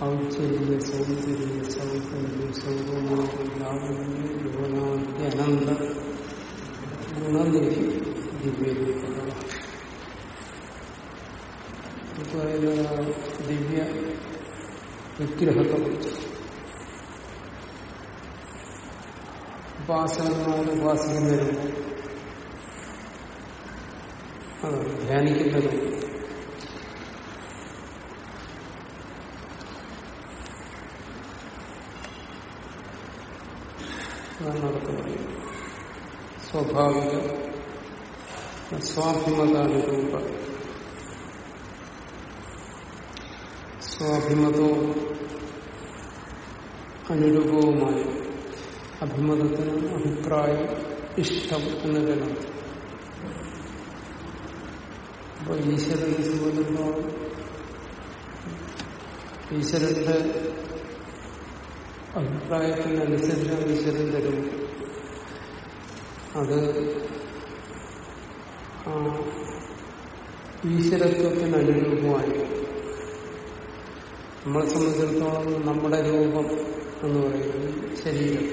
ഔചര്യ സൗന്ദര്യ സൗകര്യ സൗകര്യാവന്യ യുവനാദ്യനന്ദ ഗുണനിധി ദിവ്യരൂപ ദിവ്യ വിഗ്രഹത്തെ കുറിച്ച് ഉപാസകന്മാർ ഉപാസിക്കുന്നവരും നടക്കുന്നത് സ്വാഭാവിക. സ്വാഭിമതാനുരൂപ സ്വാഭിമതവും അനുരൂപവുമായ അഭിമതത്തിന് അഭിപ്രായം ഇഷ്ടം എന്നതിനാണ് അപ്പൊ ഈശ്വരൻ സംബന്ധിച്ചിടത്തോളം ഈശ്വരന്റെ അഭിപ്രായത്തിനനുസരിച്ചാണ് ഈശ്വരൻ തരും. അത് ഈശ്വരത്വത്തിന് അനുരൂപമായി. നമ്മളെ സംബന്ധിച്ചിടത്തോളം നമ്മുടെ രൂപം എന്ന് പറയുന്നത് ശരീരം.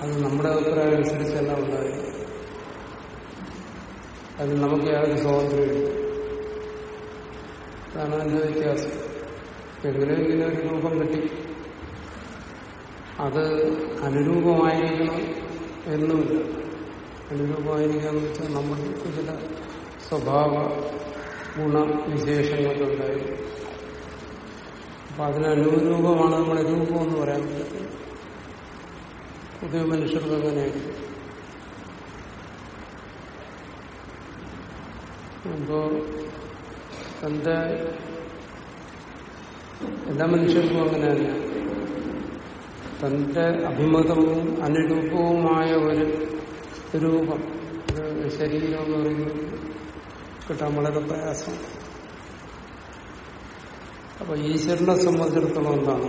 അത് നമ്മുടെ അഭിപ്രായം അനുസരിച്ചല്ല ഉണ്ടായി അത് നമുക്ക് യാതൊരു സ്വാതന്ത്ര്യമില്ല അതാണ് അതിന്റെ വ്യത്യാസം. എങ്ങനെയെങ്കിലും ഒരു രൂപം കിട്ടി. അത് അനുരൂപമായിരിക്കണം എന്നുമില്ല. അനുരൂപമായിരിക്കാന്ന് വെച്ചാൽ നമ്മൾക്ക് ചില സ്വഭാവ ഗുണവിശേഷങ്ങളൊക്കെ ഉണ്ടായിരുന്നു അപ്പൊ അതിനനുരൂപമാണ് നമ്മുടെ രൂപം എന്ന് പറയാൻ പറ്റുന്നത് പുതിയ മനുഷ്യർക്ക് അങ്ങനെയാണ് അപ്പോ തന്റെ എല്ലാ മനുഷ്യർക്കും അങ്ങനെ തന്റെ അഭിമതവും അനുരൂപവുമായ ഒരു രൂപം ശരീരം എന്ന് പറയുന്നത് കിട്ടാൻ വളരെ പ്രയാസം. അപ്പൊ ഈശ്വരനെ സംബന്ധിച്ചിടത്തോളം എന്താണ്?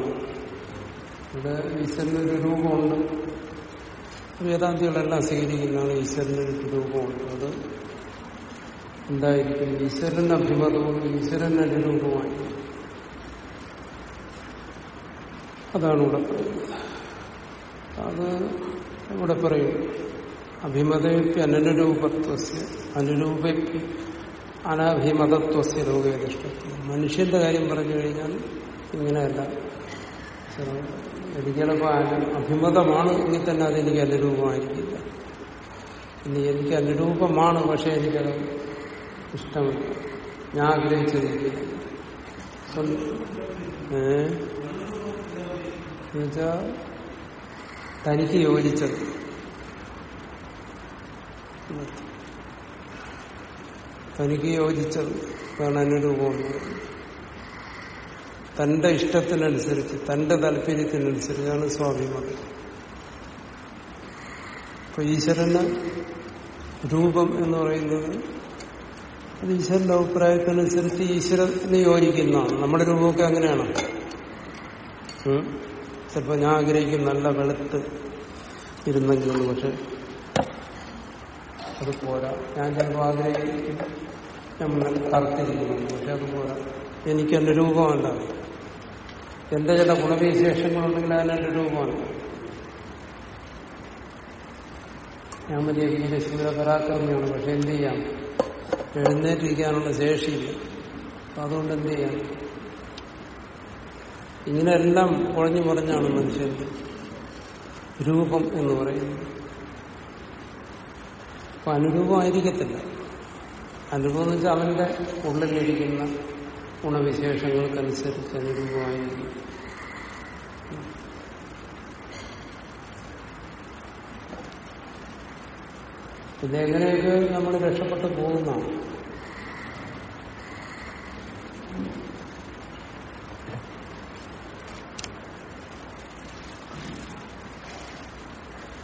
ഇവിടെ ഈശ്വരനൊരു രൂപമുണ്ട്. വേദാന്തികളെല്ലാം സ്വീകരിക്കുന്നതാണ് ഈശ്വരനൊരു രൂപമുണ്ട്. അത് എന്തായിരിക്കും ഈശ്വരന്റെ അഭിമതവും ഈശ്വരന്റെ അനുരൂപമായി അതാണ് ഇവിടെ പറയുന്നത്. അത് ഇവിടെ പറയും. അഭിമതയ്ക്ക് അനനുരൂപത്വസ്യ അനുരൂപയ്ക്ക് അനഭിമതത്വസ്യ ലോകേതിഷ്ടത്വം മനുഷ്യന്റെ കാര്യം പറഞ്ഞു കഴിഞ്ഞാൽ ഇങ്ങനെയല്ല. എനിക്ക് അഭിമതമാണ് എങ്കിൽ തന്നെ അതെനിക്ക് അനുരൂപമായിരിക്കില്ല. ഇനി എനിക്ക് അനുരൂപമാണ് പക്ഷെ എനിക്കത് ഇഷ്ടമില്ല ഞാൻ ആഗ്രഹിച്ചത്. എന്നുവെച്ചാ തനിക്ക് യോജിച്ചത്. തനിക്ക് യോജിച്ചത് വേണം അനുരൂപം തന്റെ ഇഷ്ടത്തിനനുസരിച്ച് തന്റെ താല്പര്യത്തിനനുസരിച്ചാണ് സ്വാഭിമതം അപ്പൊ ഈശ്വരന് രൂപം എന്ന് പറയുന്നത് അത് ഈശ്വരന്റെ അഭിപ്രായത്തിനനുസരിച്ച് ഈശ്വരന് യോജിക്കുന്നതാണ്. നമ്മുടെ രൂപമൊക്കെ അങ്ങനെയാണ്. ചിലപ്പോൾ ഞാൻ ആഗ്രഹിക്കും നല്ല വെളുത്ത് ഇരുന്നെങ്കിലും പക്ഷെ അത് പോരാ. ഞാൻ ചിലപ്പോൾ ആഗ്രഹിക്കും ഞാൻ കറുത്തിരിക്കുന്നു പക്ഷെ അത് പോരാ. എനിക്ക് എന്റെ രൂപമല്ല എന്റെ ചില ഗുണവിശേഷങ്ങളുണ്ടെങ്കിൽ അതിനെന്റെ രൂപമാണ് ഞാൻ വലിയ വീരശൂര പരാക്രമിയാണ് പക്ഷെ എന്ത് ചെയ്യാം? എഴുന്നേറ്റിരിക്കാനുള്ള ശേഷിയില്ല. അതുകൊണ്ട് എന്ത് ചെയ്യാം? ഇങ്ങനെയെല്ലാം കുഴഞ്ഞു മറിഞ്ഞാണ് മനുഷ്യന്റെ രൂപം എന്ന് പറയുന്നത്. അപ്പൊ അനുരൂപമായിരിക്കത്തില്ല. അനുഭവം എന്ന് വെച്ചാൽ അവന്റെ ഉള്ളിലിരിക്കുന്ന ഗുണവിശേഷങ്ങൾക്കനുസരിച്ച് അനുരൂപമായിരിക്കും. പിന്നെ എങ്ങനെയൊക്കെ നമ്മൾ രക്ഷപ്പെട്ടു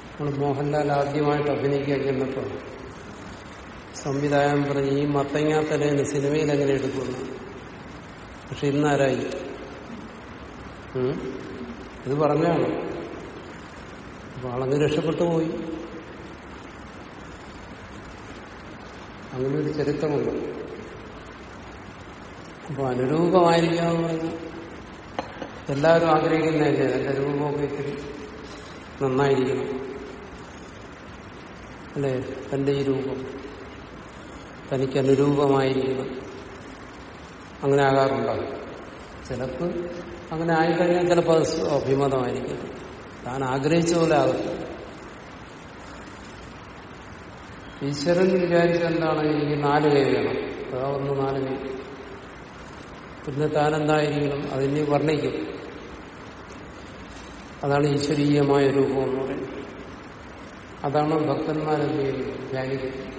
നമ്മൾ മോഹൻലാൽ ആദ്യമായിട്ട് അഭിനയിക്കാൻ ചെന്നപ്പോൾ സംവിധായകൻ പറഞ്ഞ് ഈ മത്തങ്ങാ സിനിമയിൽ എങ്ങനെ എടുക്കുന്നു? പക്ഷെ ഇന്നാരായി? ഇത് പറഞ്ഞാണ് അപ്പൊ രക്ഷപ്പെട്ടു പോയി. അങ്ങനെ ഒരു ചരിത്രമുണ്ട്. അപ്പൊ അനുരൂപമായിരിക്കാന്ന് എല്ലാവരും ആഗ്രഹിക്കുന്നതല്ലേ? എന്റെ രൂപമൊക്കെ ഇത്തിരി നന്നായിരിക്കണം. അല്ലേ? തന്റെ ഈ രൂപം. തനിക്ക് അനുരൂപമായിരിക്കണം. അങ്ങനെ ആകാറുണ്ടാകും ചിലപ്പോൾ അങ്ങനെ ആയിക്കഴിഞ്ഞാൽ ചിലപ്പോൾ അത് അഭിമതമായിരിക്കും. താൻ ആഗ്രഹിച്ച പോലെ ആകത്തില്ല ഈശ്വരൻ വിചാരിച്ച എന്താണ് എനിക്ക് നാല് കൈ വേണം അതാ ഒന്ന് നാല് കൈ പിന്നെ താൻ എന്തായിരിക്കണം അതിനെ വർണിക്കും. അതാണ് ഈശ്വരീയമായ രൂപം എന്ന് പറയുന്നത്. അതാണ് ഭക്തന്മാരെന്ത് ചെയ്യുന്നത് ധ്യാനിക്കുന്നത്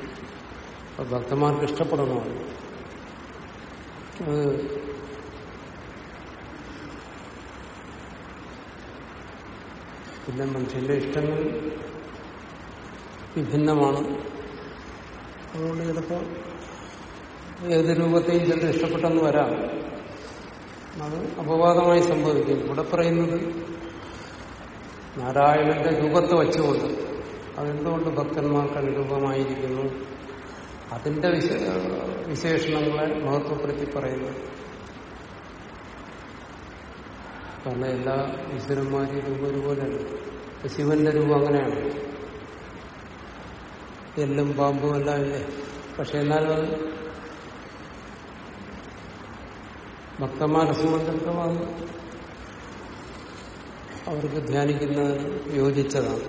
അപ്പൊ ഭക്തന്മാർക്ക് ഇഷ്ടപ്പെടുന്നതാണ് അത് പിന്നെ മനുഷ്യന്റെ ഇഷ്ടങ്ങൾ വിഭിന്നമാണ്. അതുകൊണ്ട് ചിലപ്പോൾ ഏത് രൂപത്തെയും ചിലർ ഇഷ്ടപ്പെട്ടെന്ന് വരാം. അത് അപവാദമായി സംഭവിക്കും. ഇവിടെ പറയുന്നത് നാരായണന്റെ രൂപത്തെ വച്ചുകൊണ്ട് അതെന്തുകൊണ്ട് ഭക്തന്മാർക്ക് അനുരൂപമായിരിക്കുന്നു? അതിന്റെ വിശ- വിശേഷണങ്ങളെ മഹത്വപ്പെടുത്തി പറയുന്നു. കാരണം എല്ലാ ഈശ്വരന്മാരുടെ രൂപം ഒരുപോലെയാണ് ശിവന്റെ രൂപം അങ്ങനെയാണ്. എല്ലും പാമ്പും എല്ലാം ഇല്ലേ? പക്ഷെ എന്നാലും അത് ഭക്തന്മാരെ സംബന്ധിച്ചിടത്തോളം അവർക്ക് ധ്യാനിക്കുന്നതിന് യോജിച്ചതാണ്.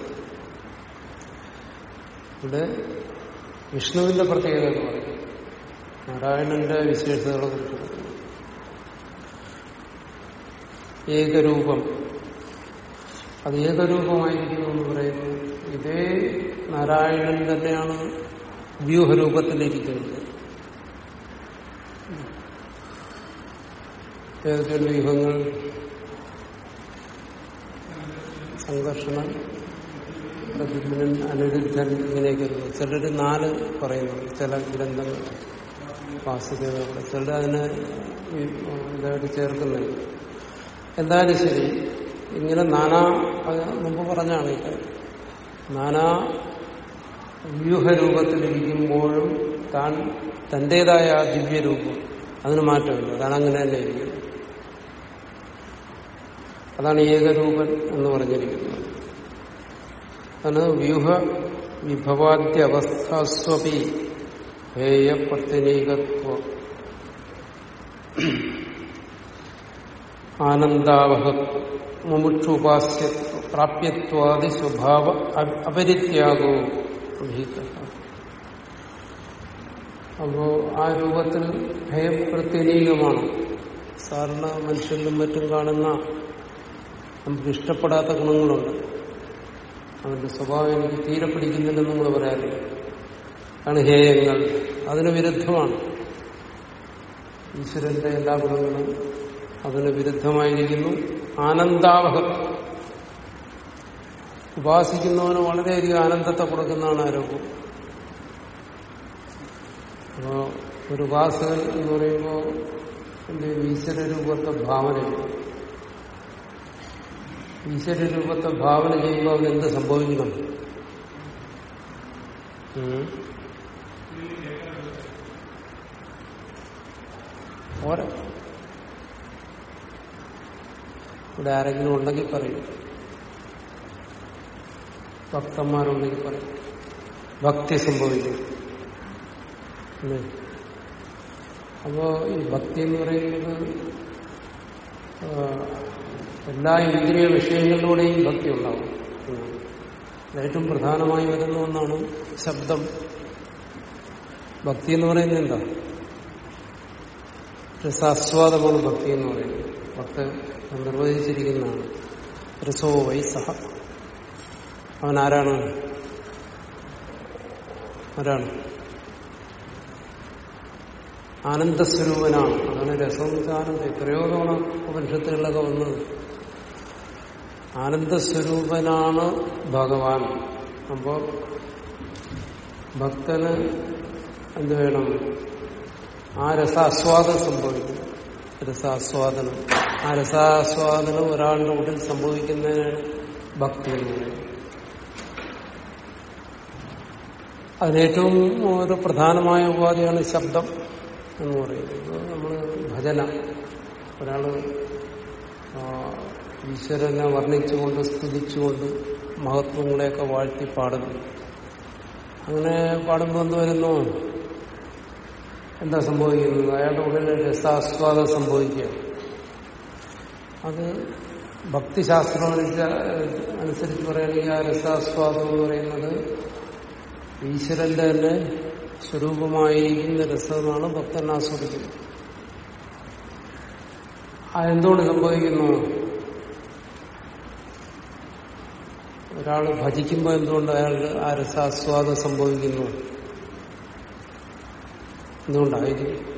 ഇവിടെ വിഷ്ണുവിന്റെ പ്രത്യേകത എന്ന് പറയും നാരായണന്റെ വിശേഷതകളെ കുറിച്ച് ഏകരൂപം. അത് ഏകരൂപമായിരിക്കുന്നു എന്ന് പറയുന്നു ഇതേ നാരായണൻ തന്നെയാണ് വ്യൂഹരൂപത്തിലിരിക്കുന്നത്. ഏതൊക്കെയാണ് വ്യൂഹങ്ങൾ? സംഘർഷണം പ്രതിബിനൻ അനിരുദ്ധൻ ഇങ്ങനെയൊക്കെ ചിലർ നാല് പറയുന്നുണ്ട്. ചില ഗ്രന്ഥങ്ങൾ വാസുദേവരുടെ ചിലർ അതിനെ ഇതായിട്ട് ചേർക്കുന്നുണ്ട് എന്തായാലും ശരി ഇങ്ങനെ നാനാ മുമ്പ് പറഞ്ഞാണ് നാനാ വ്യൂഹരൂപത്തിലിരിക്കുമ്പോഴും താൻ തന്റേതായ ആ ദിവ്യരൂപം അതിന് മാറ്റമില്ല. അതാണ് അങ്ങനെ തന്നെ ഇരിക്കുന്നത് അതാണ് ഏകരൂപൻ എന്ന് പറഞ്ഞിരിക്കുന്നത്. അതാണ് വ്യൂഹ വിഭവാദ്യവസ്ഥാസ്വപി ഹേയ പ്രത്യനീകത്വ ആനന്ദാവഹ മുമുക്ഷുപാസ്യ പ്രാപ്യത്വാദി സ്വഭാവ അ- അപരിത്യാഗോ ഭീത അപ്പോ ആ രൂപത്തിൽ ഭയപ്രത്യനീകമാണ് സാറിന് മനുഷ്യരിലും മറ്റും കാണുന്ന നമുക്ക് ഇഷ്ടപ്പെടാത്ത ഗുണങ്ങളുണ്ട്. അവന്റെ സ്വഭാവം എനിക്ക് തീരെ പിടിക്കുന്നില്ലെന്ന് നമ്മൾ പറയാറില്ല. ആണ് ഹേയങ്ങൾ. അതിന് വിരുദ്ധമാണ്. ഈശ്വരന്റെ എല്ലാ ഗുണങ്ങളും അതിന് വിരുദ്ധമായിരിക്കുന്നു. ആനന്ദാവഹം. ഉപാസിക്കുന്നവന് വളരെയധികം ആനന്ദത്തെ കൊടുക്കുന്നതാണ് ആരോഗ്യം അപ്പോ ഒരു ഉപാസകൻ എന്ന് പറയുമ്പോൾ എന്റെ ഈശ്വര രൂപത്തെ ഭാവന. ഈശ്വര രൂപത്തെ ഭാവന ചെയ്യുമ്പോൾ അവൻ എന്ത് സംഭവിക്കണം? ഇവിടെ ആരെങ്കിലും ഉണ്ടെങ്കിൽ പറയും. ഭക്തന്മാരുണ്ടെങ്കിൽ പറയും. ഭക്തി സംഭവിക്കും? അപ്പോ ഈ ഭക്തി എന്ന് പറയുന്നത് എല്ലാ ഇന്ദ്രിയ വിഷയങ്ങളിലൂടെയും ഭക്തി ഉണ്ടാവും. ഏറ്റവും പ്രധാനമായി വരുന്ന ഒന്നാണ് ശബ്ദം. ഭക്തി എന്ന് പറയുന്നത് എന്താ? രസാസ്വാദമാണ് ഭക്തി എന്ന് പറയുന്നത്. ഭക്ത നിർവചിച്ചിരിക്കുന്നതാണ്. രസോ വൈ സഹ അവൻ ആരാണ് ആരാണ് ആനന്ദസ്വരൂപനാണ്. അതാണ് രസം ആനന്ദം. എത്രയോ തവണ ഉപനിഷത്തുകളിലൊക്കെ വന്നത്. ആനന്ദസ്വരൂപനാണ് ഭഗവാൻ. അപ്പോ ഭക്തന് എന്ത് വേണം? ആ രസാസ്വാദം സംഭവിക്കും. രസാസ്വാദനം. ആ രസാസ്വാദനം ഒരാളുടെ ഉള്ളിൽ സംഭവിക്കുന്നതിനാണ് ഭക്തി എന്ന് പറയുന്നത്. അതിനേറ്റവും ഒരു പ്രധാനമായ ഉപാധിയാണ് ശബ്ദം എന്ന് പറയുന്നത്. നമ്മൾ ഭജന. ഒരാൾ ഈശ്വരനെ വർണിച്ചുകൊണ്ട് സ്തുതിച്ചുകൊണ്ട് മഹത്വങ്ങളെയൊക്കെ വാഴ്ത്തി പാടുന്നു. അങ്ങനെ പാടുമ്പോൾ എന്ത് വരുന്നു? എന്താ സംഭവിക്കുന്നത്? അയാളുടെ ഉള്ളിൽ രസാസ്വാദം സംഭവിക്കുക. അത് ഭക്തിശാസ്ത്രം അനുസരിച്ച് പറയുകയാണെങ്കിൽ ആ രസാസ്വാദം എന്ന് പറയുന്നത് ഈശ്വരന്റെ തന്നെ സ്വരൂപമായിരിക്കുന്ന രസമാണ് ഭക്തൻ ആസ്വദിക്കുന്നത് ആ എന്തുകൊണ്ട് സംഭവിക്കുന്നു? ഒരാൾ ഭജിക്കുമ്പോൾ എന്തുകൊണ്ട് അയാൾക്ക് ആ രസാസ്വാദം സംഭവിക്കുന്നു? എന്തുകൊണ്ടായിരിക്കും?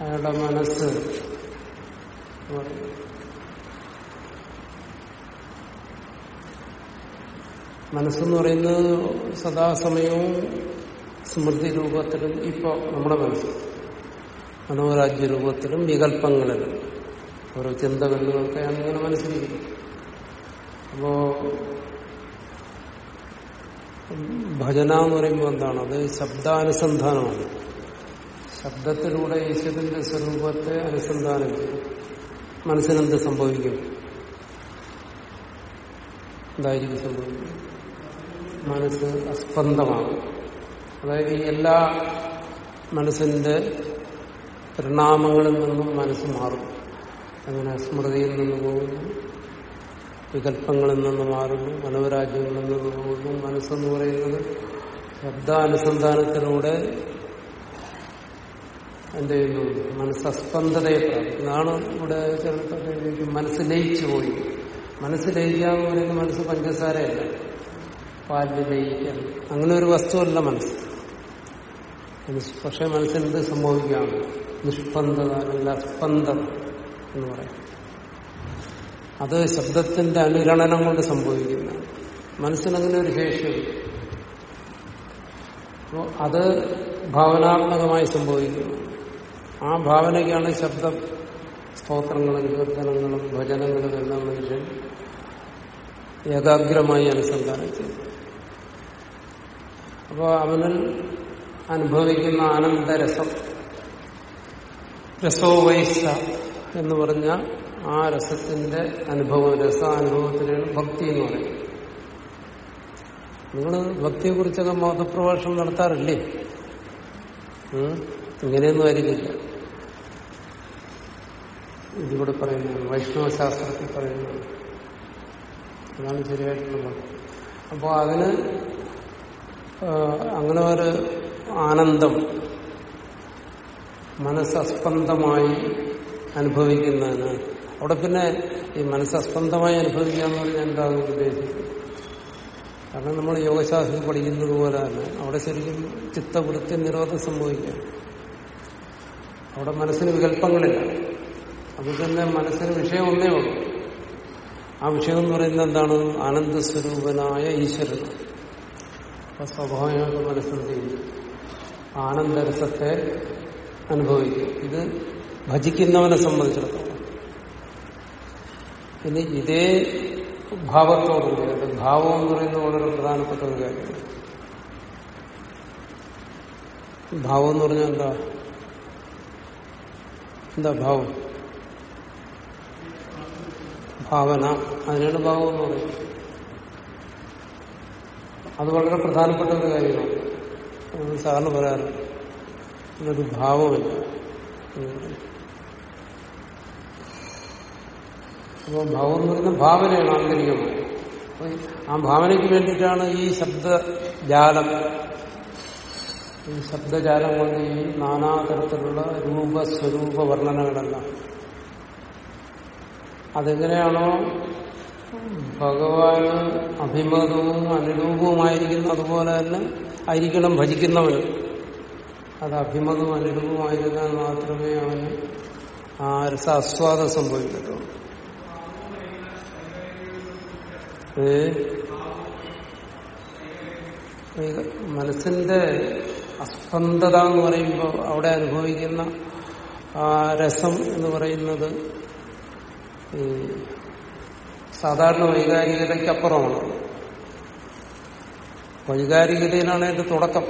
അയാളുടെ മനസ്സ് മനസ്സെന്ന് പറയുന്നത് സദാസമയവും സ്മൃതി രൂപത്തിലും ഇപ്പൊ നമ്മുടെ മനസ്സ്. മനോരാജ്യ രൂപത്തിലും വികല്പങ്ങളിലും ഓരോ ചിന്തകളിലൊക്കെയാണ് ഇങ്ങനെ മനസ്സിലിരിക്കുന്നത് അപ്പോ ഭജന എന്ന് പറയുമ്പോൾ എന്താണ്? അത് ശബ്ദാനുസന്ധാനമാണ്. ശബ്ദത്തിലൂടെ ഈശ്വരന്റെ സ്വരൂപത്തെ അനുസന്ധാനം ചെയ്യും മനസ്സിനെന്ത് സംഭവിക്കും? എന്തായിരിക്കും സംഭവിക്കും മനസ്സ് അസ്പന്ദമാണ്. അതായത് എല്ലാ മനസ്സിന്റെ പരിണാമങ്ങളിൽ നിന്നും മനസ്സ് മാറും. അങ്ങനെ സ്മൃതിയിൽ നിന്ന് പോകുന്നു വികല്പങ്ങളിൽ നിന്ന് മാറുന്നു മനോരാജ്യങ്ങളിൽ നിന്ന് പോകുന്നു. മനസ്സെന്ന് പറയുന്നത് ശബ്ദാനുസന്ധാനത്തിലൂടെ എന്ത് ചെയ്യുന്നു? മനസ്സ് അസ്പന്ദതയെ പ്രാപിക്കും ഇതാണ് ഇവിടെ ചിലപ്പോൾ മനസ്സ് ലയിച്ചു പോയി മനസ്സ് പറയുന്നത് മനസ്സ് പഞ്ചസാരയല്ല. പാലിൽ ലയിക്കാൻ അങ്ങനെ ഒരു വസ്തുവല്ല മനസ്സ്. പക്ഷെ മനസ്സിന് എന്ത് സംഭവിക്കാം? നിഷ്പന്ദത അല്ലെങ്കിൽ അസ്പന്ദം എന്ന് പറയാം. അത് ശബ്ദത്തിന്റെ അനുരണനം കൊണ്ട് സംഭവിക്കുന്ന. മനസ്സിനങ്ങനെ ഒരു ശേഷിയുണ്ട്. അപ്പോൾ അത് ഭാവനാത്മകമായി സംഭവിക്കുന്നു. ആ ഭാവനയ്ക്കാണ് ശബ്ദ സ്തോത്രങ്ങളും കീർത്തനങ്ങളും ഭജനങ്ങളും എല്ലാം മനുഷ്യൻ ഏകാഗ്രമായി അനുസന്ധാനം ചെയ്തു അപ്പോൾ അവനിൽ അനുഭവിക്കുന്ന ആനന്ദരസം. രസോവൈസ എന്ന് പറഞ്ഞ ആ രസത്തിന്റെ അനുഭവം രസാനുഭവത്തിനാണ് ഭക്തി എന്ന് പറയുന്നത്. നിങ്ങൾ ഭക്തിയെക്കുറിച്ചൊക്കെ മതപ്രഭാഷണം നടത്താറില്ലേ? ഇങ്ങനെയൊന്നും ആയിരിക്കില്ല. ഇതിവിടെ പറയുന്നതാണ് വൈഷ്ണവശാസ്ത്രത്തിൽ പറയുന്നതാണ് അതാണ് ശരിയായിട്ടുള്ളത്. അപ്പോൾ അതിന് അങ്ങനെ ഒരു ആനന്ദം മനസ്സസ്പന്ദമായി അനുഭവിക്കുന്നതിന്. അവിടെ പിന്നെ ഈ മനസ്സസ്പന്ദമായി അനുഭവിക്കുക എന്ന് പറഞ്ഞാൽ എന്താണ് ഉദ്ദേശിക്കുന്നത്? കാരണം നമ്മൾ യോഗശാസ്ത്രം പഠിക്കുന്നത് പോലെ തന്നെ അവിടെ ശരിക്കും ചിത്തവൃത്തി നിരോധം സംഭവിക്കാം. അവിടെ മനസ്സിന് വികല്പങ്ങളില്ല അത് തന്നെ മനസ്സിന് വിഷയം ഒന്നേ ഉള്ളൂ. ആ വിഷയം എന്ന് പറയുന്നത് എന്താണ്? ആനന്ദസ്വരൂപനായ ഈശ്വരൻ. അപ്പൊ സ്വാഭാവികമായിട്ട് മനസ്സിന്റെ ആനന്ദരസത്തെ അനുഭവിക്കും. ഇത് ഭജിക്കുന്നവനെ സംബന്ധിച്ചിടത്തോളം. ഇനി ഇതേ ഭാവത്തോടുകൂടി അത് ഭാവം എന്ന് പറയുന്നത് വളരെ പ്രധാനപ്പെട്ട ഒരു കാര്യമാണ്. ഭാവം എന്ന് പറഞ്ഞാൽ എന്താ? എന്താ ഭാവം? ഭാവന. അതിനാണ് ഭാവം എന്ന് പറയുന്നത്. അത് വളരെ പ്രധാനപ്പെട്ട ഒരു കാര്യമാണ്. സാറിന് പറയാറുണ്ട്. ഇതൊരു ഭാവമില്ല. അപ്പോൾ ഭാവം എന്ന് പറയുന്ന ഭാവനയാണ് ആന്തരികമായി ആ ഭാവനയ്ക്ക് വേണ്ടിയിട്ടാണ് ഈ ശബ്ദജാലം. ഈ ശബ്ദജാലം കൊണ്ട് ഈ നാനാതരത്തിലുള്ള രൂപസ്വരൂപ വർണനകളെല്ലാം. അതെങ്ങനെയാണോ ഭഗവാന് അഭിമതവും അനുരൂപവുമായിരിക്കുന്ന അതുപോലെ തന്നെ ആയിരിക്കണം ഭജിക്കുന്നവന് അത് അഭിമതവും അനുരൂപമായിരുന്നാൽ മാത്രമേ അവന് ആ രസാസ്വാദം സംഭവിക്കട്ടുള്ളൂ മനസ്സിന്റെ അസ്പന്ദത എന്ന് പറയുമ്പോൾ അവിടെ അനുഭവിക്കുന്ന ആ രസം എന്ന് പറയുന്നത് സാധാരണ വൈകാരികതയ്ക്കപ്പുറമാണ്. വൈകാരികതയിലാണ് അതിന്റെ തുടക്കം.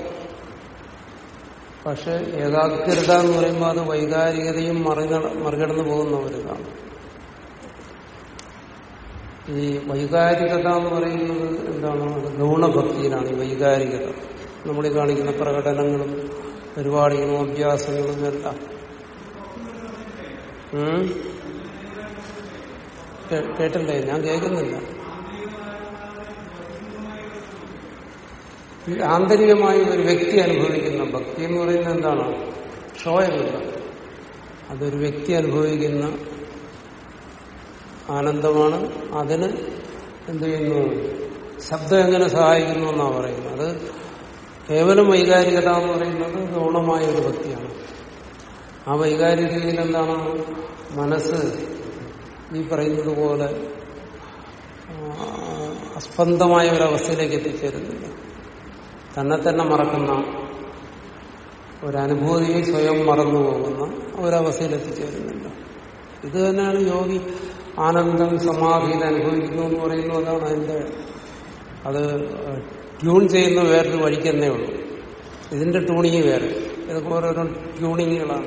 പക്ഷെ ഏകാഗ്രത എന്ന് പറയുമ്പോൾ അത് വൈകാരികതയും മറികട മറികടന്നു പോകുന്ന ഒരിതാണ് ഈ വൈകാരികത എന്ന് പറയുന്നത് എന്താണ്? ഗൗണഭക്തിയിലാണ് ഈ വൈകാരികത. നമ്മൾ കാണിക്കുന്ന പ്രകടനങ്ങളും പരിപാടികളും അഭ്യാസങ്ങളും എല്ലാം. കേട്ടില്ലേ? ഞാൻ കേൾക്കുന്നില്ല. ഈ ആന്തരികമായി ഒരു വ്യക്തി അനുഭവിക്കുന്ന ഭക്തി എന്ന് പറയുന്നത് എന്താണ്? ക്ഷോയമില്ല അതൊരു വ്യക്തി അനുഭവിക്കുന്ന ആനന്ദമാണ്. അതിന് എന്ത് ചെയ്യുന്നു? ശബ്ദം എങ്ങനെ സഹായിക്കുന്നു എന്നാണ് പറയുന്നത്. അത് കേവലം വൈകാരികത എന്ന് പറയുന്നത് ഗൗണമായ ഒരു ഭക്തിയാണ്. ആ വൈകാരികതയിൽ എന്താണ്? മനസ്സ് ഈ പറയുന്നത് പോലെ അസ്പന്ദമായ ഒരവസ്ഥയിലേക്ക് എത്തിച്ചേരുന്നില്ല. തന്നെ തന്നെ മറക്കുന്ന ഒരനുഭൂതിയെ സ്വയം മറന്നു പോകുന്ന ഒരവസ്ഥയിൽ എത്തിച്ചേരുന്നില്ല. ഇത് തന്നെയാണ് യോഗി ആനന്ദം സമാധിയിൽ അനുഭവിക്കുന്നു എന്ന് പറയുന്നു അതാണ് അതിന്റെ അത് ട്യൂൺ ചെയ്യുന്ന വേറൊരു വഴിക്കെന്നേ ഉള്ളൂ. ഇതിന്റെ ട്യൂണിങ് വേറെ. ഇതൊക്കെ ഓരോരോ ട്യൂണിങ്ങുകളാണ്.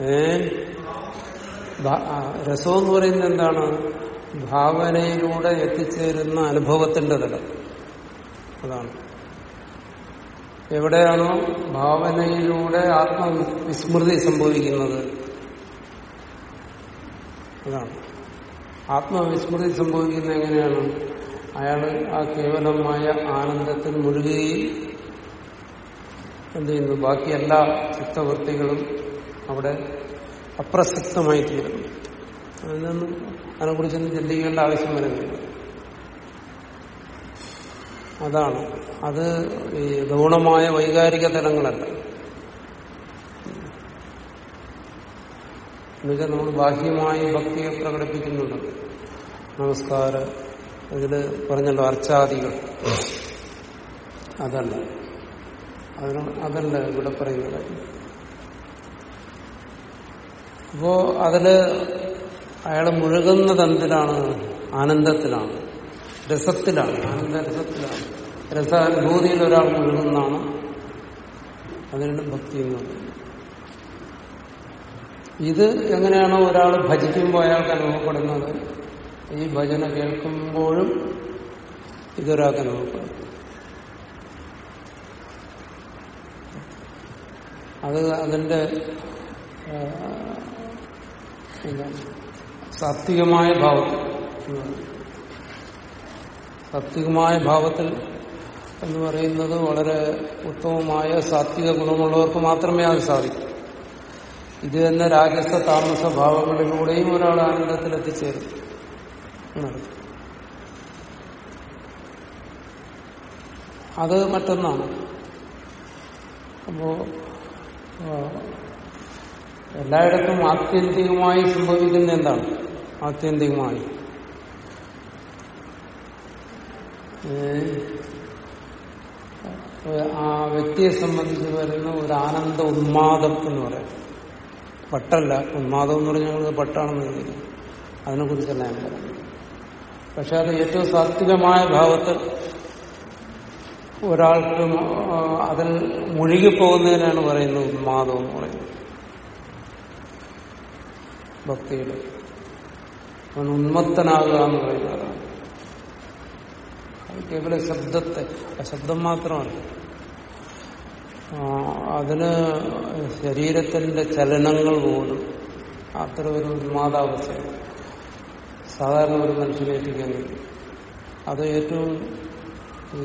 ഏ? രസം എന്ന് പറയുന്നത് എന്താണ്? ഭാവനയിലൂടെ എത്തിച്ചേരുന്ന അനുഭവത്തിന്റെ തലം അതാണ്. എവിടെയാണോ ഭാവനയിലൂടെ ആത്മവിസ്മൃതി സംഭവിക്കുന്നത്? അതാണ്. ആത്മവിസ്മൃതി സംഭവിക്കുന്നത് എങ്ങനെയാണ്? അയാൾ ആ കേവലമായ ആനന്ദത്തിൽ മുഴുകുകയും എന്ത് ചെയ്യുന്നു? ബാക്കി എല്ലാ ചിത്തവൃത്തികളും അവിടെ അപ്രസക്തമായി തീരുന്നു. അതിനൊന്നും അതിനെക്കുറിച്ചൊന്നും ചിന്തിക്കേണ്ട ആവശ്യം വരുന്നില്ല. അതാണ്. അത് ഈ ഗൗണമായ വൈകാരിക തലങ്ങളല്ല. എന്നുവെച്ചാൽ നമ്മൾ ബാഹ്യമായി ഭക്തിയെ പ്രകടിപ്പിക്കുന്നുണ്ട്. നമസ്കാര ഇതിൽ പറഞ്ഞല്ലോ അർച്ചാദികൾ. അതല്ല. അതിന് അതല്ല ഇവിടെ പറയുന്ന കാര്യം അപ്പോ അതിൽ അയാൾ മുഴുകുന്നത് എന്തിനാണ് ആനന്ദത്തിലാണ് രസത്തിലാണ് ആനന്ദ രസത്തിലാണ്. രസാനുഭൂതിയിൽ ഒരാൾ മുഴുകുന്നതാണ് അതിനാണ് ഭക്തി എന്ന് പറയുന്നത്. ഇത് എങ്ങനെയാണോ ഒരാൾ ഭജിക്കുമ്പോൾ അയാൾക്ക് അനുഭവപ്പെടുന്നത്? ഈ ഭജന കേൾക്കുമ്പോഴും ഇതൊരാൾക്ക് അനുഭവപ്പെടും അത് അതിന്റെ സാത്വികമായ ഭാവത്തിൽ. സാത്വികമായ ഭാവത്തിൽ എന്ന് പറയുന്നത് വളരെ ഉത്തമമായ സാത്വിക ഗുണമുള്ളവർക്ക് മാത്രമേ അത് സാധിക്കൂ. ഇത് തന്നെ രാജസ താമസ ഭാവങ്ങളിലൂടെയും ഒരാൾ ആനന്ദത്തിൽ എത്തിച്ചേരും. അത് മറ്റൊന്നാണ്. അപ്പോ എല്ലായിടത്തും ആത്യന്തികമായി സംഭവിക്കുന്ന എന്താണ്? ആത്യന്തികമായി. ആ വ്യക്തിയെ സംബന്ധിച്ച് വരുന്ന ഒരു ആനന്ദ ഉന്മാദം എന്ന് പറയാം. പട്ടല്ല. ഉന്മാദം എന്ന് പറഞ്ഞാൽ ഞങ്ങൾ പട്ടാണെന്ന് കരുതി അതിനെ കുറിച്ചല്ല ഞാൻ പറഞ്ഞു പക്ഷെ അത് ഏറ്റവും സാത്വികമായ ഭാവത്തിൽ ഒരാൾക്ക് അതിൽ മുഴുകിപ്പോകുന്നതിനാണ് പറയുന്നത് ഉന്മാദം എന്ന് പറയുന്നത്. ഭക്തിയുടെ അവൻ ഉന്മത്തനാകുക എന്ന് പറയുന്നതാണ് കേവല ശബ്ദത്തെ ശബ്ദം മാത്രമല്ല അതിന് ശരീരത്തിന്റെ ചലനങ്ങൾ പോലും അത്ര ഒരു ഉന്മാദാവസ്ഥയാണ്. സാധാരണ ഒരു മനുഷ്യനെ എത്തിക്കാൻ അത് ഏറ്റവും ഈ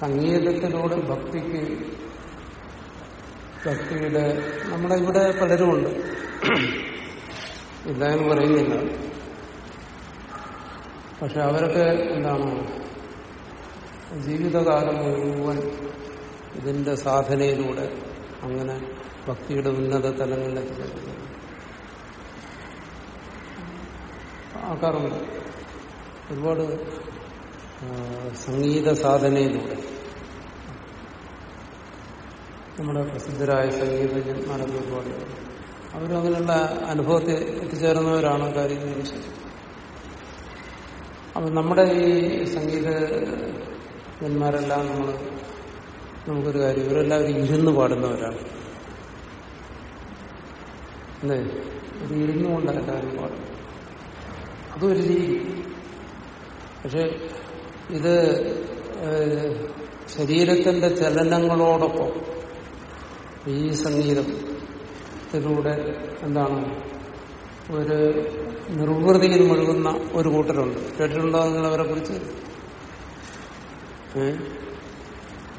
സംഗീതത്തിലൂടെ ഭക്തിക്ക് ഭക്തിയുടെ നമ്മുടെ ഇവിടെ പലരുമുണ്ട്. ഇല്ലാന്ന് പറയുന്നില്ല. പക്ഷെ അവരൊക്കെ എന്താണ്? ജീവിതകാലം മുഴുവൻ ഇതിന്റെ സാധനയിലൂടെ അങ്ങനെ ഭക്തിയുടെ ഉന്നത തലങ്ങളിലെത്തിച്ചേരുന്നു ആൾക്കാറുണ്ട് ഒരുപാട് സംഗീത സാധനയിലൂടെ. നമ്മുടെ പ്രസിദ്ധരായ സംഗീതജ്ഞന്മാരൊക്കെ ഒരുപാട്. അവരും അങ്ങനെയുള്ള അനുഭവത്തിൽ എത്തിച്ചേർന്നവരാണ് കാര്യം അപ്പൊ നമ്മുടെ ഈ സംഗീതന്മാരെല്ലാം നമ്മൾ നമുക്കൊരു കാര്യം ഇവരെല്ലാവരും ഇരുന്ന് പാടുന്നവരാണ്. അല്ലേ? ഒരു ഇരുന്നുകൊണ്ട് എല്ലാവരും പാടും. അതൊരു രീതി. പക്ഷെ ഇത് ശരീരത്തിന്റെ ചലനങ്ങളോടൊപ്പം ഈ സംഗീതത്തിലൂടെ എന്താണ് ഒരു നിർവൃതിയിൽ മുഴുകുന്ന ഒരു കൂട്ടരുണ്ട്. കേട്ടിട്ടുണ്ടോ നിങ്ങൾ അവരെ കുറിച്ച്?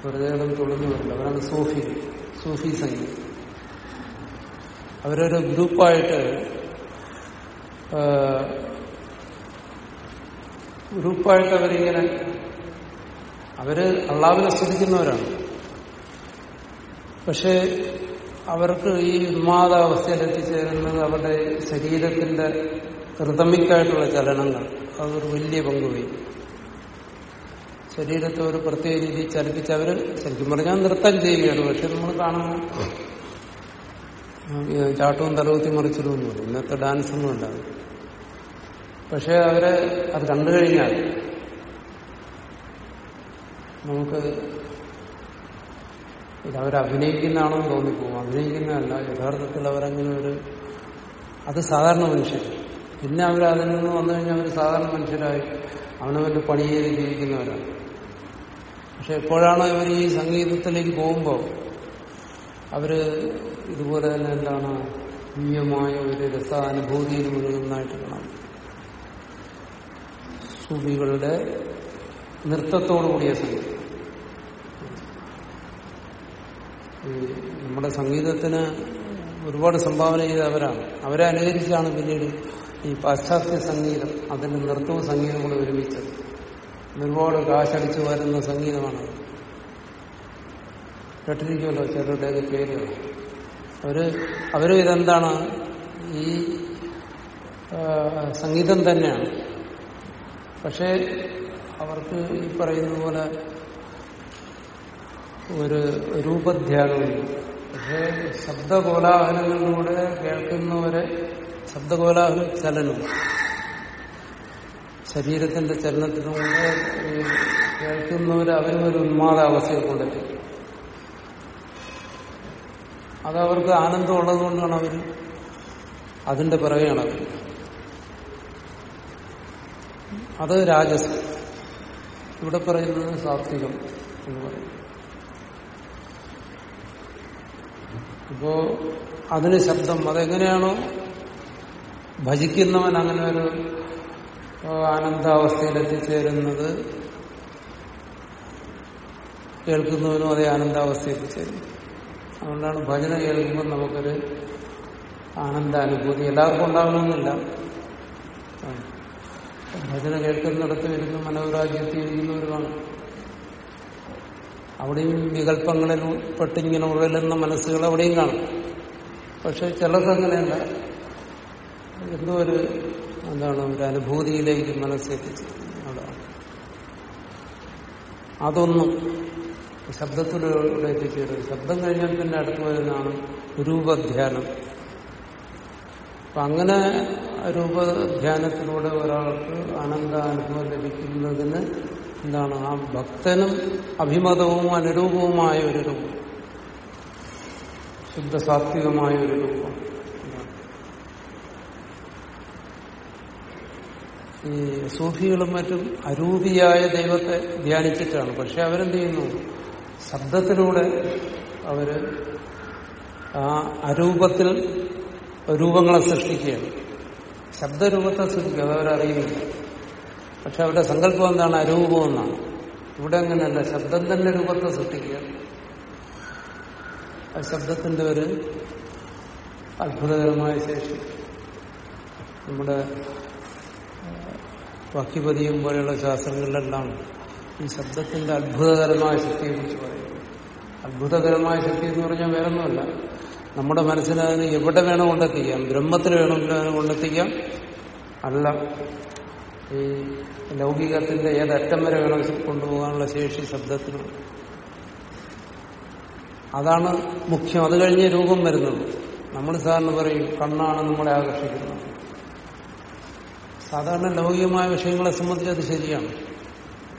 വെറുതെ കിടന്ന് തുള്ളുന്നു വരില്ല അവരാണ് സൂഫി സൂഫി സംഗീതം. അവരൊരു ഗ്രൂപ്പായിട്ട് ഗ്രൂപ്പായിട്ട് അവരിങ്ങനെ അവർ അള്ളാവിനെ സ്തുതിക്കുന്നവരാണ്. പക്ഷെ അവർക്ക് ഈ ഉന്മാദാവസ്ഥയിൽ എത്തിച്ചേരുന്നത് അവരുടെ ശരീരത്തിന്റെ റിതമിക്കായിട്ടുള്ള ചലനങ്ങൾ. അതൊരു വലിയ പങ്ക് വഹിക്കും ശരീരത്തെ ഒരു പ്രത്യേക രീതിയിൽ ചലിപ്പിച്ച് അവർ ശരിക്കും പറഞ്ഞാൽ നൃത്തം ചെയ്യുകയാണ്. പക്ഷെ നമ്മൾ കാണുന്നു ചാട്ടവും തലകുത്തി മറിച്ചിടുന്നു ഇന്നത്തെ ഡാൻസ് ഒന്നും അല്ല പക്ഷെ അവരെ അത് കണ്ടു കഴിഞ്ഞാൽ നമുക്ക് ഇത് അവരഭിനയിക്കുന്നതാണെന്ന് തോന്നിപ്പോകും. അഭിനയിക്കുന്നതല്ല യഥാർത്ഥത്തിൽ അവരങ്ങനെ ഒരു അത് സാധാരണ മനുഷ്യർ. പിന്നെ അവർ അതിൽ നിന്ന് വന്നു കഴിഞ്ഞാൽ അവർ സാധാരണ മനുഷ്യരായി. അവനവന്റെ പണി ചെയ്ത് ജീവിക്കുന്നവരാണ്. പക്ഷെ എപ്പോഴാണ് ഇവർ ഈ സംഗീതത്തിലേക്ക് പോകുമ്പോൾ അവർ ഇതുപോലെ തന്നെ എന്താണ് ദിവ്യമായ ഒരു രസാനുഭൂതിയിൽ മുഴുകുന്നതായിട്ട് കാണാം സൂഫികളുടെ നൃത്തത്തോടുകൂടിയ സംഗീതം ഈ നമ്മുടെ സംഗീതത്തിന് ഒരുപാട് സംഭാവന ചെയ്ത അവരാണ് അവരെ അനുകരിച്ചാണ് പിന്നീട് ഈ പാശ്ചാത്യ സംഗീതം അതിന്റെ നൃത്തവും സംഗീതവും കൂടെ ഒരുമിച്ചത്. ഒരുപാട് കാശടിച്ചു വരുന്ന സംഗീതമാണ് കേട്ടിരിക്കുമല്ലോ ചിലരുടെയൊക്കെ പേരുകൾ. അവർ അവരും ഇതെന്താണ്? ഈ സംഗീതം തന്നെയാണ്. പക്ഷേ അവർക്ക് ഈ പറയുന്ന പോലെ ഒരു രൂപധ്യാനമുണ്ട് പക്ഷേ ശബ്ദകോലാഹലങ്ങളിലൂടെ കേൾക്കുന്നവരെ ശബ്ദകോലാഹല ചലനം. ശരീരത്തിന്റെ ചലനത്തിലൂടെ കേൾക്കുന്നവർ ഒരു ഉന്മാദാവസ്ഥയിൽ കൊണ്ടെത്തി. അതവർക്ക് ആനന്ദം ഉള്ളതുകൊണ്ടാണ് അവർ അതിന്റെ പിറകെയാണ് അവർ. അത് രാജസ്. ഇവിടെ പറയുന്നത് സാത്വികം എന്ന് പറയും അപ്പോ അതിന് ശബ്ദം അതെങ്ങനെയാണോ? ഭജിക്കുന്നവൻ അങ്ങനെ ഒരു ആനന്ദാവസ്ഥയിൽ എത്തിച്ചേരുന്നത് കേൾക്കുന്നവനും അതേ ആനന്ദാവസ്ഥയിൽ എത്തിച്ചേരും അതുകൊണ്ടാണ് ഭജന കേൾക്കുമ്പോൾ നമുക്കൊരു ആനന്ദാനുഭൂതി. എല്ലാവർക്കും ഉണ്ടാകണമെന്നില്ല ഭജന കേൾക്കുന്നിടത്ത് വരുന്ന മനോരാജ്യത്തിൽ ഇരിക്കുന്നവരുമാണ്. അവിടെയും വികല്പങ്ങളിൽ പെട്ടിങ്ങനെ ഉഴലുന്ന മനസ്സുകൾ അവിടെയും കാണും. പക്ഷെ ചിലർക്ക് അങ്ങനെയല്ല എന്തോ ഒരു എന്താണ് ഒരു അനുഭൂതിയിലേക്ക് മനസ്സെത്തിച്ച് അതൊന്നും ശബ്ദത്തിലൂടെ എത്തിച്ചേരും. ശബ്ദം കഴിഞ്ഞാൽ പിന്നെ അടുത്ത് വരുന്നതാണ് രൂപധ്യാനം. അപ്പൊ അങ്ങനെ രൂപധ്യാനത്തിലൂടെ ഒരാൾക്ക് ആനന്ദാനുഭവം ലഭിക്കുന്നതിന് എന്താണ് ആ ഭക്തനും അഭിമതവും അനുരൂപവുമായ ഒരു രൂപം. ശുദ്ധസാത്വികമായ ഒരു രൂപം. ഈ സൂഫികളും മറ്റും അരൂപിയായ ദൈവത്തെ ധ്യാനിച്ചിട്ടാണ്. പക്ഷെ അവരെന്ത് ചെയ്യുന്നു? ശബ്ദത്തിലൂടെ അവർ ആ അരൂപത്തിൽ രൂപങ്ങളെ സൃഷ്ടിക്കുകയാണ്. ശബ്ദരൂപത്തെ സൃഷ്ടിക്കുക അതവരറിയുന്നില്ല പക്ഷെ അവരുടെ സങ്കല്പം എന്താണ്? അരൂപം എന്നാണ്. ഇവിടെ അങ്ങനെയല്ല. ശബ്ദം തന്നെ രൂപത്തെ സൃഷ്ടിക്കുക. ആ ശബ്ദത്തിന്റെ ഒരു അത്ഭുതകരമായ ശേഷി. നമ്മുടെ വാക്യപതിയും പോലെയുള്ള ശാസ്ത്രങ്ങളിലെല്ലാം ഈ ശബ്ദത്തിന്റെ അത്ഭുതകരമായ ശക്തിയെക്കുറിച്ച് പറയുന്നു. അത്ഭുതകരമായ ശക്തി എന്ന് പറഞ്ഞാൽ വേറൊന്നുമല്ല. നമ്മുടെ മനസ്സിനതിന് എവിടെ വേണോ കൊണ്ടെത്തിക്കാം. ബ്രഹ്മത്തിന് വേണമെങ്കിലും അതിനെ കൊണ്ടെത്തിക്കാം. അല്ല ഈ ലൗകികത്തിന്റെ ഏതറ്റം വരെ വേണം കൊണ്ടുപോകാനുള്ള ശേഷി ശബ്ദത്തിനുണ്ട് അതാണ് മുഖ്യം. അത് കഴിഞ്ഞ് രൂപം വരുന്നത് നമ്മൾ സാധാരണ പറയും കണ്ണാണ് നമ്മളെ ആകർഷിക്കുന്നത്. സാധാരണ ലൗകികമായ വിഷയങ്ങളെ സംബന്ധിച്ച് അത് ശരിയാണ്.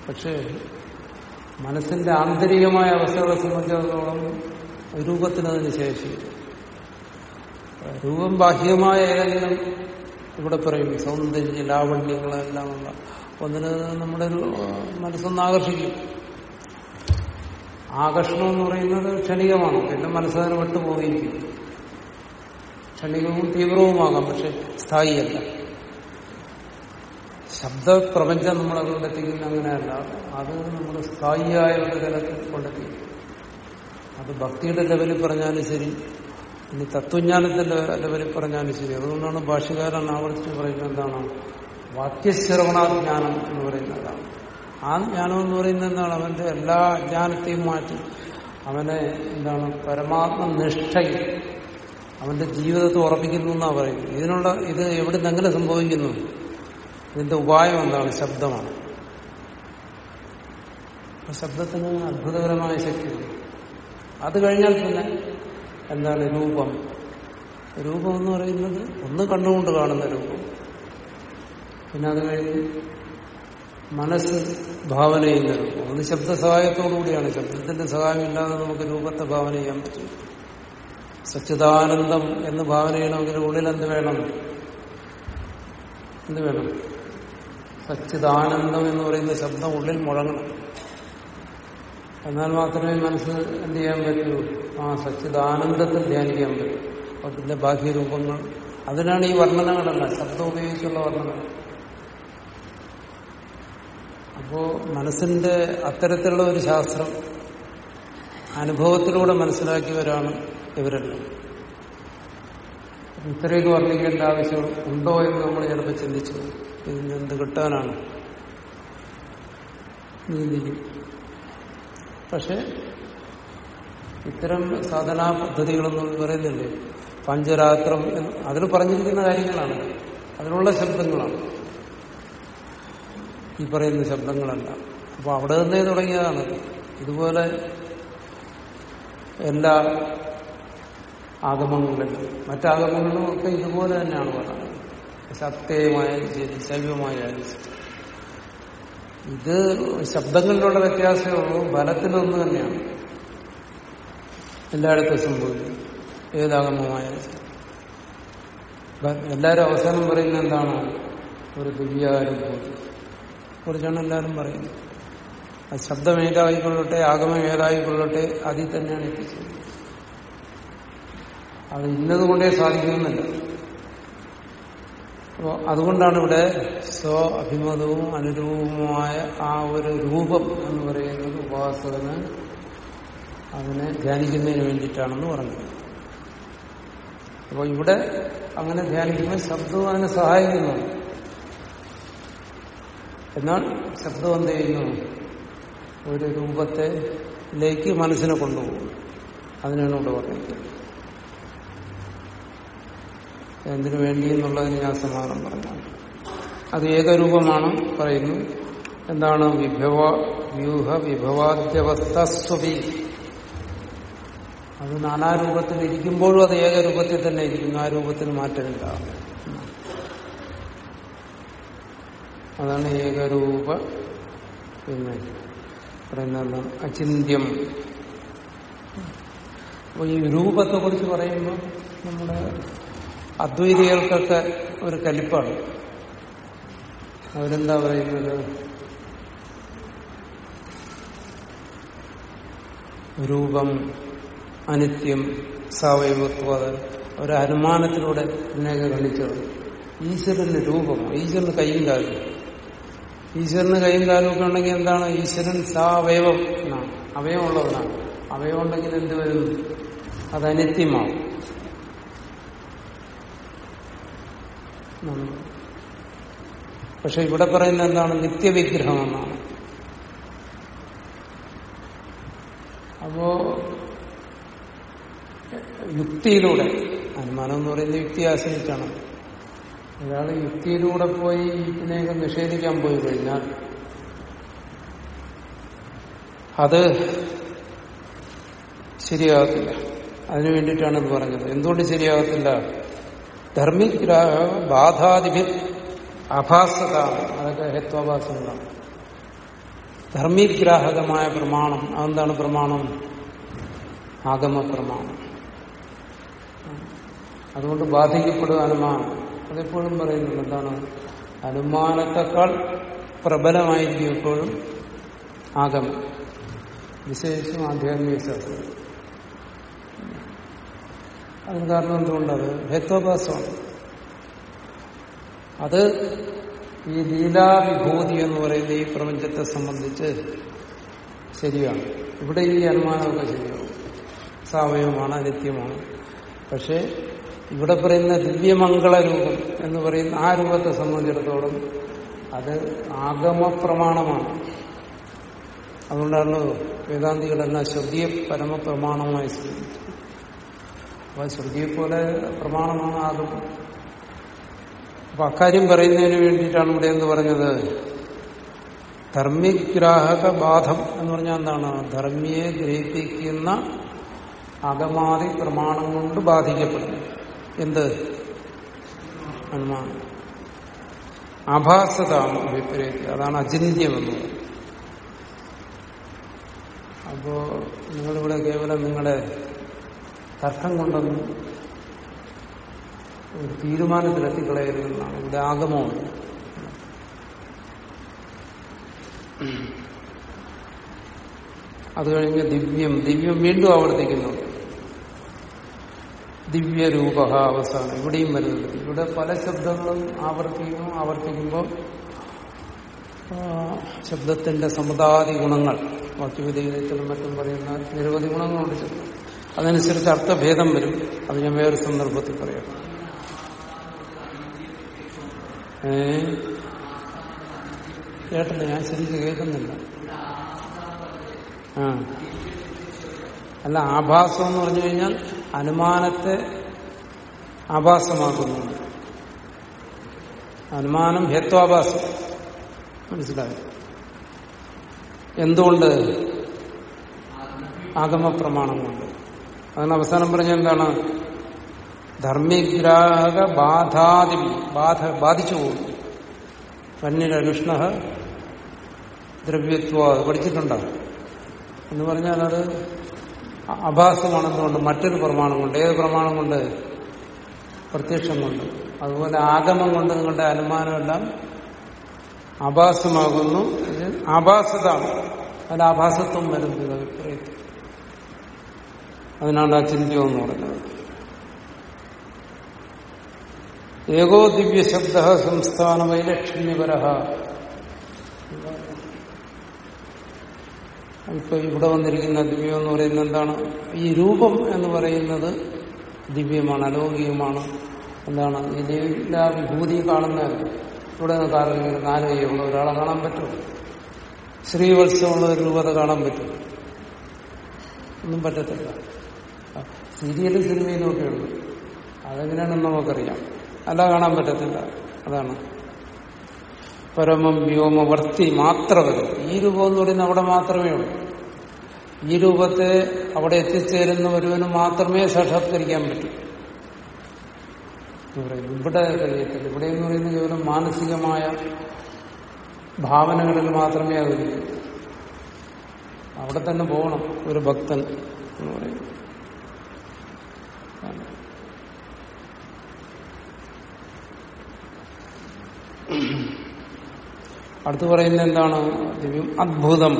പക്ഷേ മനസ്സിന്റെ ആന്തരികമായ അവസ്ഥകളെ സംബന്ധിച്ചിടത്തോളം രൂപത്തിനതിന് ശേഷി. രൂപം ബാഹ്യമായ ഏതെങ്കിലും ഇവിടെ പറയും സൗന്ദര്യ ലാവണ്യങ്ങളെല്ലാം ഉള്ള. ഒന്നിന് നമ്മുടെ ഒരു മനസ്സൊന്ന് ആകർഷിക്കും. ആകർഷണം എന്ന് പറയുന്നത് ക്ഷണികമാണ്. പിന്നെ മനസ്സതിന് വിട്ടുപോയിരിക്കും ക്ഷണികവും തീവ്രവുമാകാം പക്ഷെ സ്ഥായിയല്ല. ശബ്ദപ്രപഞ്ചം നമ്മളെ കൊണ്ടെത്തിക്കുന്ന അങ്ങനെയല്ല. അത് നമ്മൾ സ്ഥായിയായ ഒരു തലത്തിൽ കൊണ്ടെത്തിക്കും. അത് ഭക്തിയുടെ ലെവലിൽ പറഞ്ഞാലും ശരി ഇനി തത്വജ്ഞാനത്തിന്റെ ലെവലിൽ പറഞ്ഞാലും ശരി അതുകൊണ്ടാണ് ഭാഷകാരൻ ആവർത്തിച്ച് പറയുന്നത് എന്താണ്? വാക്യശ്രവണാജ്ഞാനം എന്ന് പറയുന്നതാണ്. ആ ജ്ഞാനം എന്ന് പറയുന്നത് എന്താണ്? അവന്റെ എല്ലാ അജ്ഞാനത്തെയും മാറ്റി അവനെ എന്താണ്? പരമാത്മ നിഷ്ഠയിൽ അവന്റെ ജീവിതത്തെ ഉറപ്പിക്കുന്നു എന്നാണ് പറയുന്നത്. ഇതിനുള്ള ഇത് എവിടെ നിന്ന് എങ്ങനെ സംഭവിക്കുന്നു. ഇതിന്റെ ഉപായം എന്താണ്? ശബ്ദമാണ്. ശബ്ദത്തിന് അത്ഭുതകരമായ ശക്തിയുണ്ട് അത് കഴിഞ്ഞാൽ പിന്നെ എന്താണ് രൂപം? രൂപം എന്ന് പറയുന്നത് ഒന്ന് കണ്ടുകൊണ്ട് കാണുന്ന രൂപം. പിന്നെ അത് കഴിഞ്ഞ് മനസ്സ് ഭാവന ചെയ്യുന്ന രൂപം. ഒന്ന് ശബ്ദ സഹായത്തോടുകൂടിയാണ് ശബ്ദത്തിന്റെ സഹായമില്ലാതെ നമുക്ക് രൂപത്തെ ഭാവന ചെയ്യാൻ പറ്റും. സച്ചിദാനന്ദം എന്ന് ഭാവന ചെയ്യണമെങ്കിൽ ഉള്ളിൽ എന്ത് വേണം? എന്ത് വേണം? സച്ചിദാനന്ദം എന്ന് പറയുന്ന ശബ്ദം ഉള്ളിൽ മുഴങ്ങണം. എന്നാൽ മാത്രമേ മനസ്സ് എന്ത് ചെയ്യാൻ പറ്റൂ? ആ സച്ചിദാനന്ദത്തിൽ ധ്യാനിക്കാൻ പറ്റൂ. അതിന്റെ ബാഹ്യരൂപങ്ങൾ അതിനാണ് ഈ വർണനകളല്ല ശബ്ദം ഉപയോഗിച്ചുള്ള വർണന അപ്പോ മനസ്സിന്റെ അത്തരത്തിലുള്ള ഒരു ശാസ്ത്രം അനുഭവത്തിലൂടെ മനസ്സിലാക്കിയവരാണ് ഇവരെല്ലാം. ഇത്രയൊക്കെ വർണിക്കേണ്ട ആവശ്യം ഉണ്ടോ എന്ന് നമ്മൾ ചിലപ്പോൾ ചിന്തിച്ചു. ഇതിന് എന്ത് കിട്ടാനാണ് നീന്തിക്കും പക്ഷെ ഇത്തരം സാധനാ പദ്ധതികളൊന്നും പറയുന്നില്ലേ? പഞ്ചരാത്രം അതിൽ പറഞ്ഞിരിക്കുന്ന കാര്യങ്ങളാണ്. അതിനുള്ള ശബ്ദങ്ങളാണ്. ഈ പറയുന്ന ശബ്ദങ്ങളല്ല. അപ്പൊ അവിടെ നിന്നേ തുടങ്ങിയതാണ്. ഇതുപോലെ എല്ലാ ആഗമങ്ങളിലും മറ്റാഗമങ്ങളിലും ഒക്കെ ഇതുപോലെ തന്നെയാണ് പറയുന്നത് സത്യമായാലും ശരി ശൈവമായാലും ശരി. ഇത് ശബ്ദങ്ങളിലുള്ള വ്യത്യാസമേ ഉള്ളൂ. ബലത്തിനൊന്നു തന്നെയാണ്. എല്ലായിടത്തും സംഭവിക്കും. ഏതാഗമമായാലും ശരി എല്ലാവരും അവസാനം പറയുന്നത് എന്താണ്? ഒരു ദിവ്യാനുഭൂതി കുറിച്ചാണ് എല്ലാവരും പറയുന്നത്. ആ ശബ്ദം ഏതായിക്കൊള്ളട്ടെ ആഗമം ഏതായിക്കൊള്ളട്ടെ അതിൽ തന്നെയാണ് എത്തിച്ചത് അത് ഇന്നതുകൊണ്ടേ സാധിക്കുന്നില്ല അപ്പോൾ അതുകൊണ്ടാണ് ഇവിടെ സ്വ അഭിമതവും അനുരൂപവുമായ ആ ഒരു രൂപം എന്ന് പറയുന്നത് ഉപാസകന് അതിനെ ധ്യാനിക്കുന്നതിന് വേണ്ടിയിട്ടാണെന്ന് പറഞ്ഞത്. അപ്പോൾ ഇവിടെ അങ്ങനെ ധ്യാനിക്കുമ്പോൾ ശബ്ദവും അതിനെ സഹായിക്കുന്നു. എന്നാൽ ശബ്ദം എന്ത് ചെയ്യുന്നു? ഒരു രൂപത്തിലേക്ക് മനസ്സിനെ കൊണ്ടുപോകും അതിനാണ് ഇവിടെ പറഞ്ഞിരിക്കുന്നത്. എന്തിനു വേണ്ടി എന്നുള്ളതിന് ഞാൻ സമാധാനം പറഞ്ഞു അത് ഏകരൂപമാണ് പറയുന്നു. എന്താണ് വിഭവ വ്യൂഹ വിഭവാദ്യവസ്ഥ സ്വപി അത് നാനാരൂപത്തിൽ ഇരിക്കുമ്പോഴും അത് ഏകരൂപത്തിൽ തന്നെ ഇരിക്കുന്നു. ആ രൂപത്തിൽ മാറ്റമില്ല. അതാണ് ഏകരൂപ പിന്നെ പറയുന്ന അചിന്യം അപ്പോൾ ഈ രൂപത്തെ കുറിച്ച് പറയുമ്പോൾ നമ്മുടെ അദ്വൈതികൾക്കൊക്കെ ഒരു കലിപ്പാണ്. അവരെന്താ പറയുന്നത്? രൂപം അനിത്യം സാവയവത്വത ഒരു അനുമാനത്തിലൂടെ ഇതിനെയൊക്കെ കളിച്ചത് ഈശ്വരന് രൂപം ഈശ്വരന് കൈയും കാലും. ഈശ്വരന് കൈയും കാലും ഒക്കെ ഉണ്ടെങ്കിൽ എന്താണ്? ഈശ്വരൻ സാവയവം എന്നാണ്. അവയവമുള്ളവനാണ്. അവയവം ഉണ്ടെങ്കിൽ എന്ത് വരും? അത് അനിത്യമാവും. എന്നാണ്. പക്ഷെ ഇവിടെ പറയുന്ന എന്താണ്? നിത്യവിഗ്രഹം എന്നാണ് അപ്പോ യുക്തിയിലൂടെ അനുമാനം എന്ന് പറയുന്നത് യുക്തി ആശ്രയിച്ചാണ്. ഒരാൾ യുക്തിയിലൂടെ പോയി ഇതിനെയൊക്കെ നിഷേധിക്കാൻ പോയി കഴിഞ്ഞാൽ അത് ശരിയാകത്തില്ല. അതിനു വേണ്ടിയിട്ടാണ് ഇത് പറഞ്ഞത്. എന്തുകൊണ്ട് ശരിയാകത്തില്ല? ധർമ്മിഗ്രാഹ ബാധാതിഭി അഭാസത അതൊക്കെ ഹേത്വാഭാസങ്ങളാണ്. ധർമ്മിഗ്രാഹകമായ പ്രമാണം അതെന്താണ് പ്രമാണം? ആഗമ പ്രമാണം അതുകൊണ്ട് ബാധിക്കപ്പെടുക അനുമാനം. അതെപ്പോഴും പറയുന്നുണ്ട് എന്താണ്? അനുമാനത്തെക്കാൾ പ്രബലമായിരിക്കും എപ്പോഴും ആഗമം. വിശേഷിച്ചും ആധ്യാത്മിക ശാസ്ത്രം. അതിന് കാരണം എന്തുകൊണ്ടത്? ഹേത്വാഭാസമാണ്. അത് ഈ ലീലാവിഭൂതി എന്ന് പറയുന്ന ഈ പ്രപഞ്ചത്തെ സംബന്ധിച്ച് ശരിയാണ്. ഇവിടെ ഈ അനുമാനമൊക്കെ ശരിയാണ്. സാവയവമാണ് അനിത്യമാണ് പക്ഷേ ഇവിടെ പറയുന്ന ദിവ്യമംഗള രൂപം എന്ന് പറയുന്ന ആ രൂപത്തെ സംബന്ധിച്ചിടത്തോളം അത് ആഗമപ്രമാണമാണ്. അതുകൊണ്ടാണ് വേദാന്തികളെല്ലാം ശ്രുതിയെ പരമപ്രമാണമായി സ്വീകരിച്ചത്. അപ്പൊ ശ്രുതിയെ പോലെ പ്രമാണമാണ് ആദ്യം അപ്പൊ അക്കാര്യം പറയുന്നതിന് വേണ്ടിയിട്ടാണ് ഇവിടെ എന്ന് പറഞ്ഞത്? ധർമ്മിഗ്രാഹക ബാധം എന്ന് പറഞ്ഞാൽ എന്താണ്? ധർമ്മിയെ ഗ്രഹിപ്പിക്കുന്ന അകമാതി പ്രമാണം കൊണ്ട് ബാധിക്കപ്പെടുന്നു. എന്ത്? അനുമാനം അഭാസത അഭിപ്രായത്തിൽ. അതാണ് അചിന്യമെന്ന് അപ്പോ നിങ്ങളിവിടെ കേവലം നിങ്ങളുടെ തർക്കം കൊണ്ടൊന്നും ഒരു തീരുമാനത്തിലെത്തിക്കളയരുതെന്നാണ് ഇവിടെ ആഗമവും. അത് കഴിഞ്ഞ് ദിവ്യം ദിവ്യം വീണ്ടും ആവർത്തിക്കുന്നു. ദിവ്യരൂപ അവസാനം. ഇവിടെയും വരുന്നത്. ഇവിടെ പല ശബ്ദങ്ങളും ആവർത്തിക്കുന്നു ആവർത്തിക്കുമ്പോൾ ശബ്ദത്തിന്റെ സമുദാതി ഗുണങ്ങൾ വാക്യവിധേയത്തിലും മറ്റും പറയുന്ന നിരവധി ഗുണങ്ങളുണ്ട് ശബ്ദം. അതനുസരിച്ച് അർത്ഥഭേദം വരും. അത് ഞാൻ വേറെ സന്ദർഭത്തിൽ പറയാം. ഏ? കേട്ടില്ല ഞാൻ ശരിക്കും കേൾക്കുന്നില്ല. ആ. അല്ല ആഭാസം എന്ന് പറഞ്ഞു കഴിഞ്ഞാൽ അനുമാനത്തെ ആഭാസമാക്കുന്നു. അനുമാനം ഹേത്വാഭാസം. മനസ്സിലായി? എന്തുകൊണ്ട്? ആഗമപ്രമാണം കൊണ്ട്. അതിന് അവസാനം പറഞ്ഞ എന്താണ്? ധർമ്മിഗ്രാഹക ബാധാതി ബാധ ബാധിച്ചു പോകും. അന്യരനുഷ്ണ ദ്രവ്യത്വ പഠിച്ചിട്ടുണ്ടോ? എന്ന് പറഞ്ഞാൽ അത് അഭാസമാണെന്നുകൊണ്ട് മറ്റൊരു പ്രമാണം കൊണ്ട് ഏത് പ്രമാണം കൊണ്ട് പ്രത്യക്ഷം കൊണ്ട് അതുപോലെ ആഗമം കൊണ്ട് നിങ്ങളുടെ അനുമാനമെല്ലാം അഭാസമാകുന്നു. ഇത് ആഭാസതാണ് അതിൽ ആഭാസത്വം വരുന്നത്. അഭിപ്രായത്തിൽ. അതിനാണ് ആ ചിന്തിയോ എന്ന് പറയുന്നത് ഏകോ ദിവ്യശബ്ദ സംസ്ഥാന വൈലക്ഷണ്യപര ഇപ്പൊ ഇവിടെ വന്നിരിക്കുന്ന ദിവ്യം എന്ന് പറയുന്നത് എന്താണ്? ഈ രൂപം എന്ന് പറയുന്നത് ദിവ്യമാണ് അലൗകികമാണ്. എന്താണ്? ഇതിലെല്ലാ വിഭൂതി കാണുന്ന ഇവിടെ നിന്ന് കാരണം നാല് കൈയുള്ള ഒരാളെ കാണാൻ പറ്റും. ശ്രീവത്സവമുള്ള ഒരു രൂപത കാണാൻ പറ്റും. ഒന്നും പറ്റത്തില്ല. സീരിയലും സിനിമയിലും ഒക്കെ ഉണ്ട്. അതെങ്ങനെയാണെന്ന് നമുക്കറിയാം. അല്ല കാണാൻ പറ്റത്തില്ല. അതാണ്. പരമം വ്യോമവർത്തി മാത്രമല്ല ഈ രൂപം എന്ന് പറയുന്നത് അവിടെ മാത്രമേ ഉള്ളൂ. ഈ രൂപത്തെ അവിടെ എത്തിച്ചേരുന്ന ഒരുവന് മാത്രമേ സാക്ഷാത്കരിക്കാൻ പറ്റൂ. ഇവിടെ കഴിയത്തില്ല ഇവിടെ എന്ന് പറയുന്നത് കേവലം മാനസികമായ ഭാവനകളിൽ മാത്രമേ അത് അവിടെ തന്നെ പോകണം. ഒരു ഭക്തൻ എന്ന് പറയുന്നത്. അടുത്ത് പറയുന്നത് എന്താണ്? ദിവ്യം അദ്ഭുതം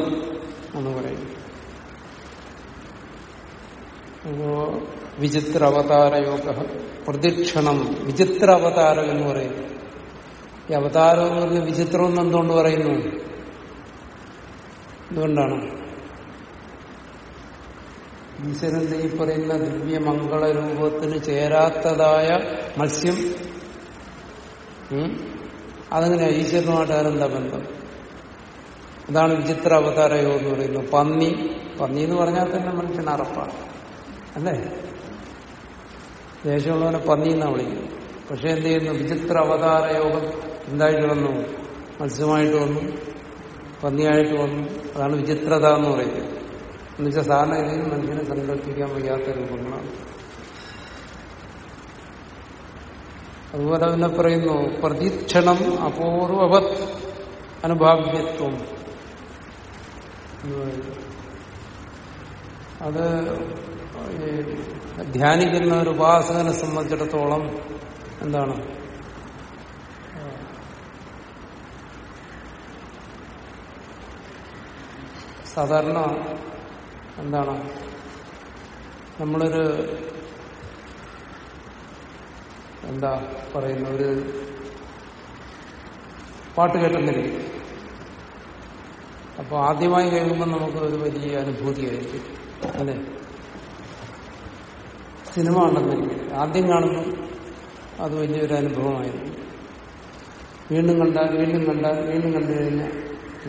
എന്ന് പറയും. വിചിത്ര അവതാര യോഗ പ്രദക്ഷിണം വിചിത്ര അവതാരം എന്ന് പറയുന്നു ഈ അവതാരം എന്ന് പറഞ്ഞ വിചിത്രം എന്ന് എന്തുകൊണ്ട് പറയുന്നു? എന്തുകൊണ്ടാണ്? ഈശ്വരന്റെ ഈ പറയുന്ന ദിവ്യമംഗള രൂപത്തിന് ചേരാത്തതായ മത്സ്യം? അതെങ്ങനെയാ ഈശ്വരനുമായിട്ട് ആരെന്താ ബന്ധം? അതാണ് വിചിത്ര അവതാരയോ എന്ന് പറയുന്നത്. പന്നി. പന്നി എന്ന് പറഞ്ഞാൽ തന്നെ മനുഷ്യൻ അറപ്പാണ്. അല്ലേ? ദേഷ്യമുള്ളവനെ പന്നി എന്നാണ് വിളിക്കുന്നത്. പക്ഷെ എന്ത് ചെയ്യുന്നു? വിചിത്ര അവതാര യോഗം എന്തായിട്ട് വന്നു? മത്സ്യമായിട്ട് വന്നു. പന്നിയായിട്ട് വന്നു. അതാണ് വിചിത്രത എന്ന് പറയുന്നത്. എന്നുവെച്ചാൽ സാധാരണ രീതിയിൽ മനുഷ്യനെ സങ്കല്പിക്കാൻ വയ്യാത്ത രൂപങ്ങളാണ് അതുപോലെ തന്നെ പറയുന്നു പ്രതീക്ഷണം അപൂർവവത് അനുഭാവ്യത്വം. അത് ധ്യാനിക്കുന്ന ഒരു ഉപാസകനെ സംബന്ധിച്ചിടത്തോളം എന്താണ്? സാധാരണ എന്താണ്? നമ്മളൊരു എന്താ പറയുന്ന ഒരു പാട്ട് കേട്ടെന്നില്ല അപ്പൊ ആദ്യമായി കേൾക്കുമ്പോൾ നമുക്ക് ഒരു വലിയ അനുഭൂതിയായിരിക്കും അല്ലെ? സിനിമ ഉണ്ടെന്നിരിക്കും ആദ്യം കാണുമ്പോൾ അത് വലിയൊരു അനുഭവമായിരുന്നു വീണ്ടും കണ്ട വീണ്ടും കണ്ടാൽ വീണ്ടും കണ്ടു കഴിഞ്ഞാൽ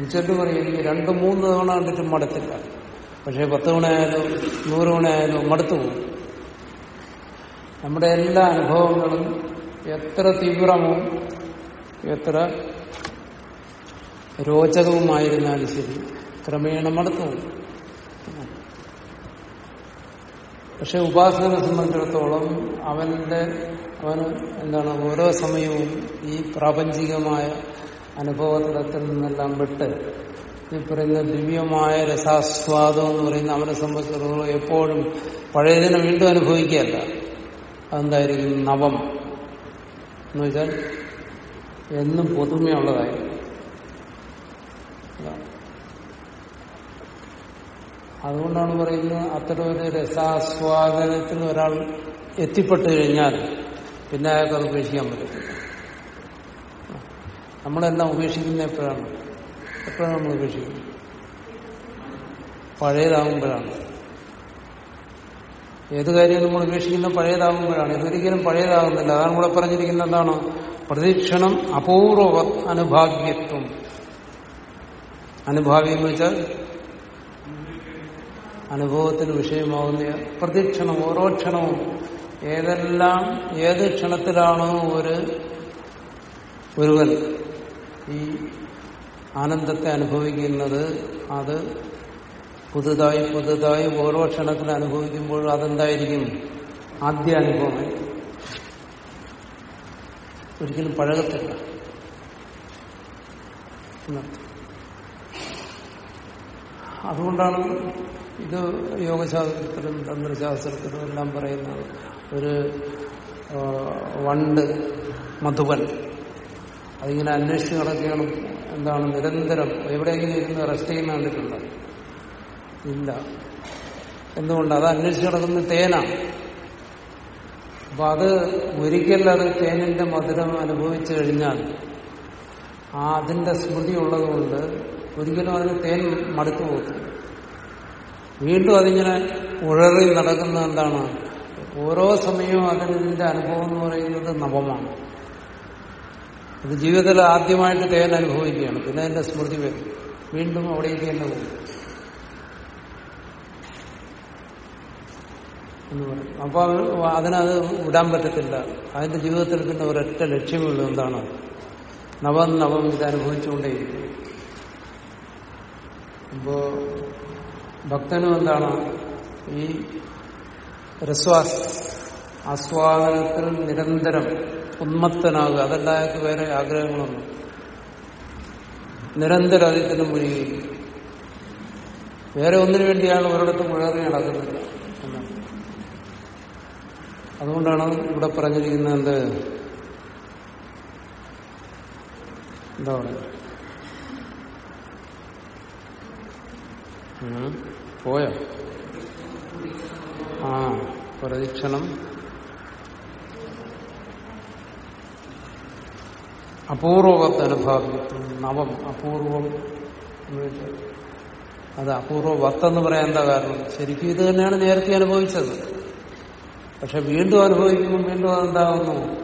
ചെല്ലു പറയും രണ്ട് മൂന്ന് തവണ കണ്ടിട്ടും മടുത്തില്ല. പക്ഷെ പത്ത് തവണ ആയാലും നൂറ് തവണ ആയാലും മടുത്തു പോകും. നമ്മുടെ എല്ലാ അനുഭവങ്ങളും എത്ര തീവ്രമോ എത്ര രോചകവുമായിരുന്നാലും ശരി ക്രമേണ മടുത്തു പോകും പക്ഷെ ഉപാസകനെ സംബന്ധിച്ചിടത്തോളം അവന്റെ അവന് എന്താണ് ഓരോ സമയവും ഈ പ്രാപഞ്ചികമായ അനുഭവതലത്തിൽ നിന്നെല്ലാം വിട്ട് ഈ പറയുന്ന ദിവ്യമായ രസാസ്വാദം എന്ന് പറയുന്ന അവനെ സംബന്ധിച്ചിടത്തോളം എപ്പോഴും പഴയതിനെ വീണ്ടും അനുഭവിക്കുകയല്ല. അതെന്തായിരിക്കും നവം? എന്ന് വെച്ചാൽ എന്നും പുതുമയുള്ളതായി. അതുകൊണ്ടാണ് പറയുന്നത് അത്തരം ഒരു രസാസ്വാദനത്തിൽ ഒരാൾ എത്തിപ്പെട്ടു കഴിഞ്ഞാൽ പിന്നെ അയാൾക്ക് അത് ഉപേക്ഷിക്കാൻ പറ്റത്തില്ല. നമ്മളെല്ലാം ഉപേക്ഷിക്കുന്ന എപ്പോഴാണ്? എപ്പോഴാണ് നമ്മൾ ഉപേക്ഷിക്കുന്നത്? പഴയതാകുമ്പോഴാണ്. ഏത് കാര്യം നമ്മൾ ഉപേക്ഷിക്കുന്ന പഴയതാകുമ്പോഴാണ്. ഇതൊരിക്കലും പഴയതാകുന്നില്ല. അതാണ് ഇവിടെ പറഞ്ഞിരിക്കുന്നത് എന്താണ്? പ്രതീക്ഷണം അപൂർവ അനുഭാഗ്യത്വം. അനുഭാവി എന്ന് വെച്ചാൽ അനുഭവത്തിന് വിഷയമാകുന്ന പ്രതീക്ഷണം ഓരോ ക്ഷണവും. ഏതെല്ലാം ഏത് ക്ഷണത്തിലാണ് ഒരു ഒരുവൻ ഈ ആനന്ദത്തെ അനുഭവിക്കുന്നത് അത് പുതുതായി പുതുതായി ഓരോ ക്ഷണത്തിൽ അനുഭവിക്കുമ്പോഴും അതെന്തായിരിക്കും? ആദ്യ അനുഭവമായി ഒരിക്കലും പഴകത്തില്ല. അതുകൊണ്ടാണ് ഇത് യോഗശാസ്ത്രത്തിലും തന്ത്രശാസ്ത്രത്തിലും എല്ലാം പറയുന്നത്. ഒരു വണ്ട് മധുവൻ. അതിങ്ങനെ അന്വേഷിച്ച് നടക്കുകയാണ്. എന്താണ്? നിരന്തരം. എവിടെയെങ്കിലും ഇരുന്ന് റെസ്റ്റ് ചെയ്യുന്ന കണ്ടിട്ടുണ്ട്? ഇല്ല. എന്തുകൊണ്ട്? അത് അന്വേഷിച്ച് നടക്കുന്ന തേനാണ് അപ്പൊ അത് ഒരിക്കൽ അത് തേനിന്റെ മധുരം അനുഭവിച്ചു കഴിഞ്ഞാൽ ആ അതിന്റെ സ്മൃതി ഉള്ളതുകൊണ്ട് ഒരിക്കലും അതിന് തേൻ മടുത്തു പോകത്തില്ല. വീണ്ടും അതിങ്ങനെ ഉഴറി നടക്കുന്ന എന്താണ്? ഓരോ സമയവും അതിന്റെ അനുഭവം എന്ന് പറയുന്നത് നവമാണ്. അത് ജീവിതത്തിൽ ആദ്യമായിട്ട് തേൻ അനുഭവിക്കുകയാണ്. പിന്നെ അതിന്റെ സ്മൃതി വരും. വീണ്ടും അവിടേക്ക് തന്നെ പോകും. എന്ന് പറയും. അപ്പൊ അത് അതിനത് വിടാൻ പറ്റത്തില്ല. അതിന്റെ ജീവിതത്തിൽ പിന്നെ ഒരൊറ്റ ലക്ഷ്യമുള്ളൂ എന്താണ്? നവം നവം ഇത് അനുഭവിച്ചുകൊണ്ടേയിരിക്കും. അപ്പോ ഭക്തനും എന്താണ്? ഈ രസ്വാസ് ആസ്വാദനത്തിൽ നിരന്തരം ഉന്മത്തനാകുക. അതല്ലാതെ വേറെ ആഗ്രഹങ്ങളൊന്നും. നിരന്തരം അതിൽ തന്നെ മുഴുകി വേറെ ഒന്നിനു വേണ്ടി ഒരിടത്തും മുഴറി നടക്കുന്നില്ല. അതുകൊണ്ടാണ് ഇവിടെ പറഞ്ഞിരിക്കുന്നത് എന്ത്? എന്താ പറയുക? പോയ? ആ പ്രതിക്ഷണം അപൂർവത്തെ അനുഭാവിക്കും. നവം അപൂർവം അത് അപൂർവ വത്തെന്ന് പറയാൻ എന്താ കാരണം? ശരിക്കും ഇത് തന്നെയാണ് നേരത്തെ അനുഭവിച്ചത്. പക്ഷെ വീണ്ടും അനുഭവിക്കുമ്പോൾ വീണ്ടും അതെന്താകുന്നു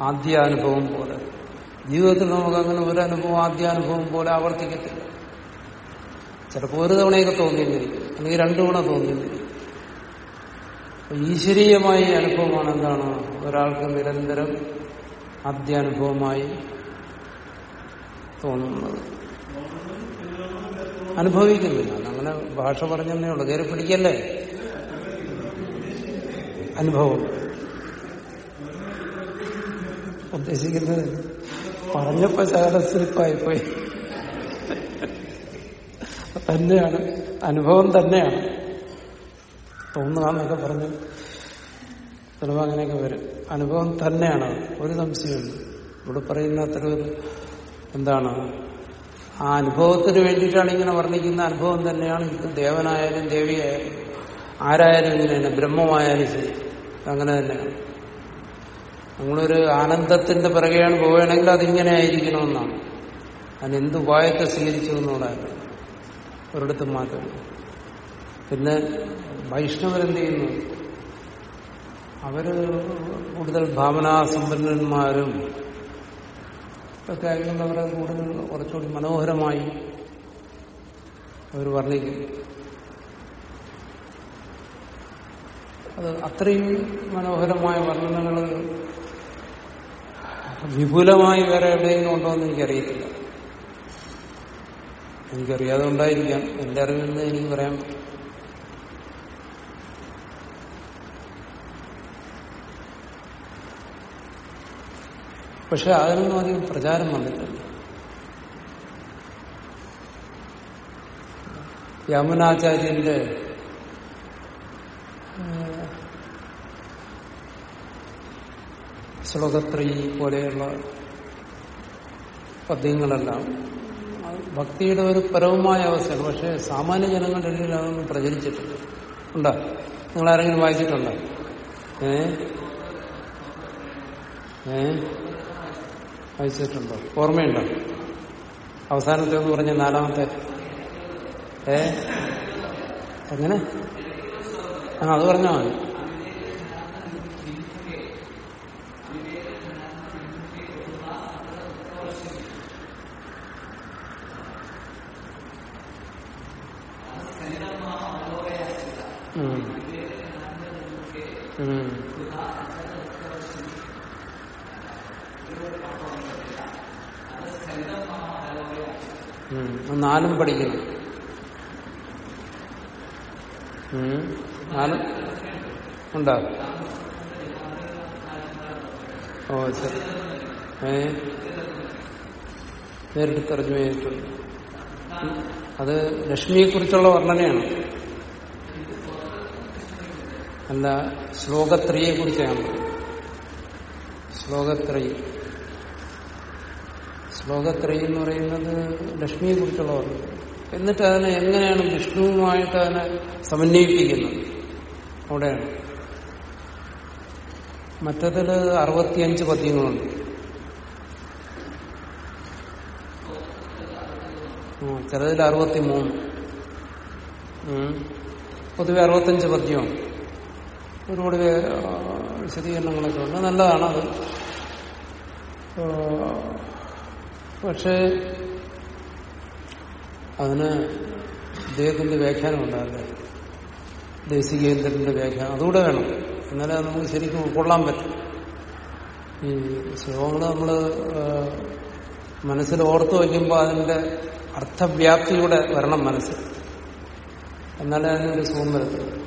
ആദ്യ അനുഭവം പോലെ. ജീവിതത്തിൽ നമുക്ക് അങ്ങനെ ഒരു അനുഭവം ആദ്യ അനുഭവം പോലെ ആവർത്തിക്കത്തില്ല. ചിലപ്പോൾ ഒരു തവണയൊക്കെ തോന്നിയെന്നിരിക്കും. അല്ലെങ്കിൽ രണ്ടു തവണ തോന്നിയെന്നിരിക്കും. ഈശ്വരീയമായ അനുഭവമാണ് എന്താണ്? ഒരാൾക്ക് നിരന്തരം ആദ്യാനുഭവമായി തോന്നുന്നത്. അനുഭവിക്കുന്നില്ല. അങ്ങനെ ഭാഷ പറഞ്ഞതേ ഉള്ളൂ. കയറി പിടിക്കല്ലേ? അനുഭവം. ഉദ്ദേശിക്കുന്നത് പറഞ്ഞപ്പോ ശാലസ്ലിപ്പായി പോയി. തന്നെയാണ്. അനുഭവം തന്നെയാണ്. തോന്നുകാന്നൊക്കെ പറഞ്ഞ് ചിലപ്പോൾ അങ്ങനെയൊക്കെ വരും. അനുഭവം തന്നെയാണ്. ഒരു സംശയമുണ്ട് ഇവിടെ പറയുന്ന അത്ര ഒരു എന്താണ്? ആ അനുഭവത്തിന് വേണ്ടിയിട്ടാണ് ഇങ്ങനെ വർണിക്കുന്ന അനുഭവം തന്നെയാണ്. ദേവനായാലും ദേവിയായാലും ആരായാലും ഇങ്ങനെയാണ്. ബ്രഹ്മമായാലും ശരി. അങ്ങനെ തന്നെയാണ് നമ്മളൊരു ആനന്ദത്തിന്റെ പിറകെയാണ് പോവുകയാണെങ്കിൽ അതിങ്ങനെ ആയിരിക്കണമെന്നാണ്. അതിനെന്ത് ഉപായത്തെ സ്വീകരിച്ചു എന്നുള്ളതാണ് ഒരിടത്തും മാറ്റം പിന്നെ വൈഷ്ണവരെന്ത് ചെയ്യുന്നു? അവർ കൂടുതൽ ഭാവനാസമ്പന്നന്മാരും ഒക്കെ ആയതുകൊണ്ട് അവരെ കൂടുതൽ കുറച്ചുകൂടി മനോഹരമായി അവർ വർണിക്കും അത് അത്രയും മനോഹരമായ വർണനകൾ വിപുലമായി വേറെ എവിടെയെങ്കിലും ഉണ്ടോ എന്ന് എനിക്കറിയത്തില്ല. എനിക്കറിയാതെ ഉണ്ടായിരിക്കാം. എന്റെ അറിവിൽ നിന്ന് എനിക്ക് പറയാം പക്ഷെ അതിനൊന്നും അധികം പ്രചാരം വന്നിട്ടില്ല. യമുനാചാര്യന്റെ ശ്ലോകത്രീ പോലെയുള്ള പദ്യങ്ങളെല്ലാം ഭക്തിയുടെ ഒരു പരവുമായ അവസ്ഥയാണ്. പക്ഷെ സാമാന്യ ജനങ്ങളുടെ ഇടയിൽ അതൊന്നും പ്രചരിച്ചിട്ടില്ല. ഉണ്ടോ? നിങ്ങൾ ആരെങ്കിലും വായിച്ചിട്ടുണ്ടോ? ഏ? ഏ? വായിച്ചിട്ടുണ്ടോ? ഓർമ്മയുണ്ടോ? അവസാനത്തെ എന്ന് പറഞ്ഞ നാലാമത്തെ? ഏ? എങ്ങനെ? ആ അത് പറഞ്ഞാൽ മതി. നാലും പഠിക്കണം ഉം. ഉണ്ടാകും ഉണ്ടോ? ഓ ശരി. ഏ? നേരിട്ട് തെരഞ്ഞു ചെയ്തിട്ടുണ്ട്. അത് ലക്ഷ്മിയെ കുറിച്ചുള്ള വർണനയാണ്. അല്ല ശ്ലോകത്രിയെ കുറിച്ചാണ് ശ്ലോകത്രി. ശ്ലോകത്രി എന്ന് പറയുന്നത് ലക്ഷ്മിയെ കുറിച്ചുള്ള വർണന. എന്നിട്ട് അതിനെ എങ്ങനെയാണ് വിഷ്ണുവുമായിട്ട് അതിനെ സമന്വയിപ്പിക്കുന്നത്? അവിടെയാണ്. മറ്റതിൽ അറുപത്തിയഞ്ച് പദ്യങ്ങളുണ്ട്. ചിലതിൽ അറുപത്തി മൂന്ന് പൊതുവെ അറുപത്തഞ്ച് പദ്യമാണ്. ഒരുപാട് വിശദീകരണങ്ങളൊക്കെ ഉണ്ട്. നല്ലതാണ് അത്. പക്ഷേ അതിന് അദ്ദേഹത്തിന്റെ വ്യാഖ്യാനം ഉണ്ടാവില്ലേ ദേശികേന്ദ്രന്റെ വ്യാഖ്യാനം അതുകൂടെ വേണം. എന്നാലേ നമുക്ക് ശരിക്കും ഉൾക്കൊള്ളാൻ പറ്റും. ഈ ശ്ലോകങ്ങൾ നമ്മൾ മനസ്സിൽ ഓർത്തു വയ്ക്കുമ്പോൾ അതിന്റെ അർത്ഥവ്യാപ്തിയുടെ വരണം മനസ്സിൽ. എന്നാലേ അതിനൊരു സുഖം വരത്തുള്ളൂ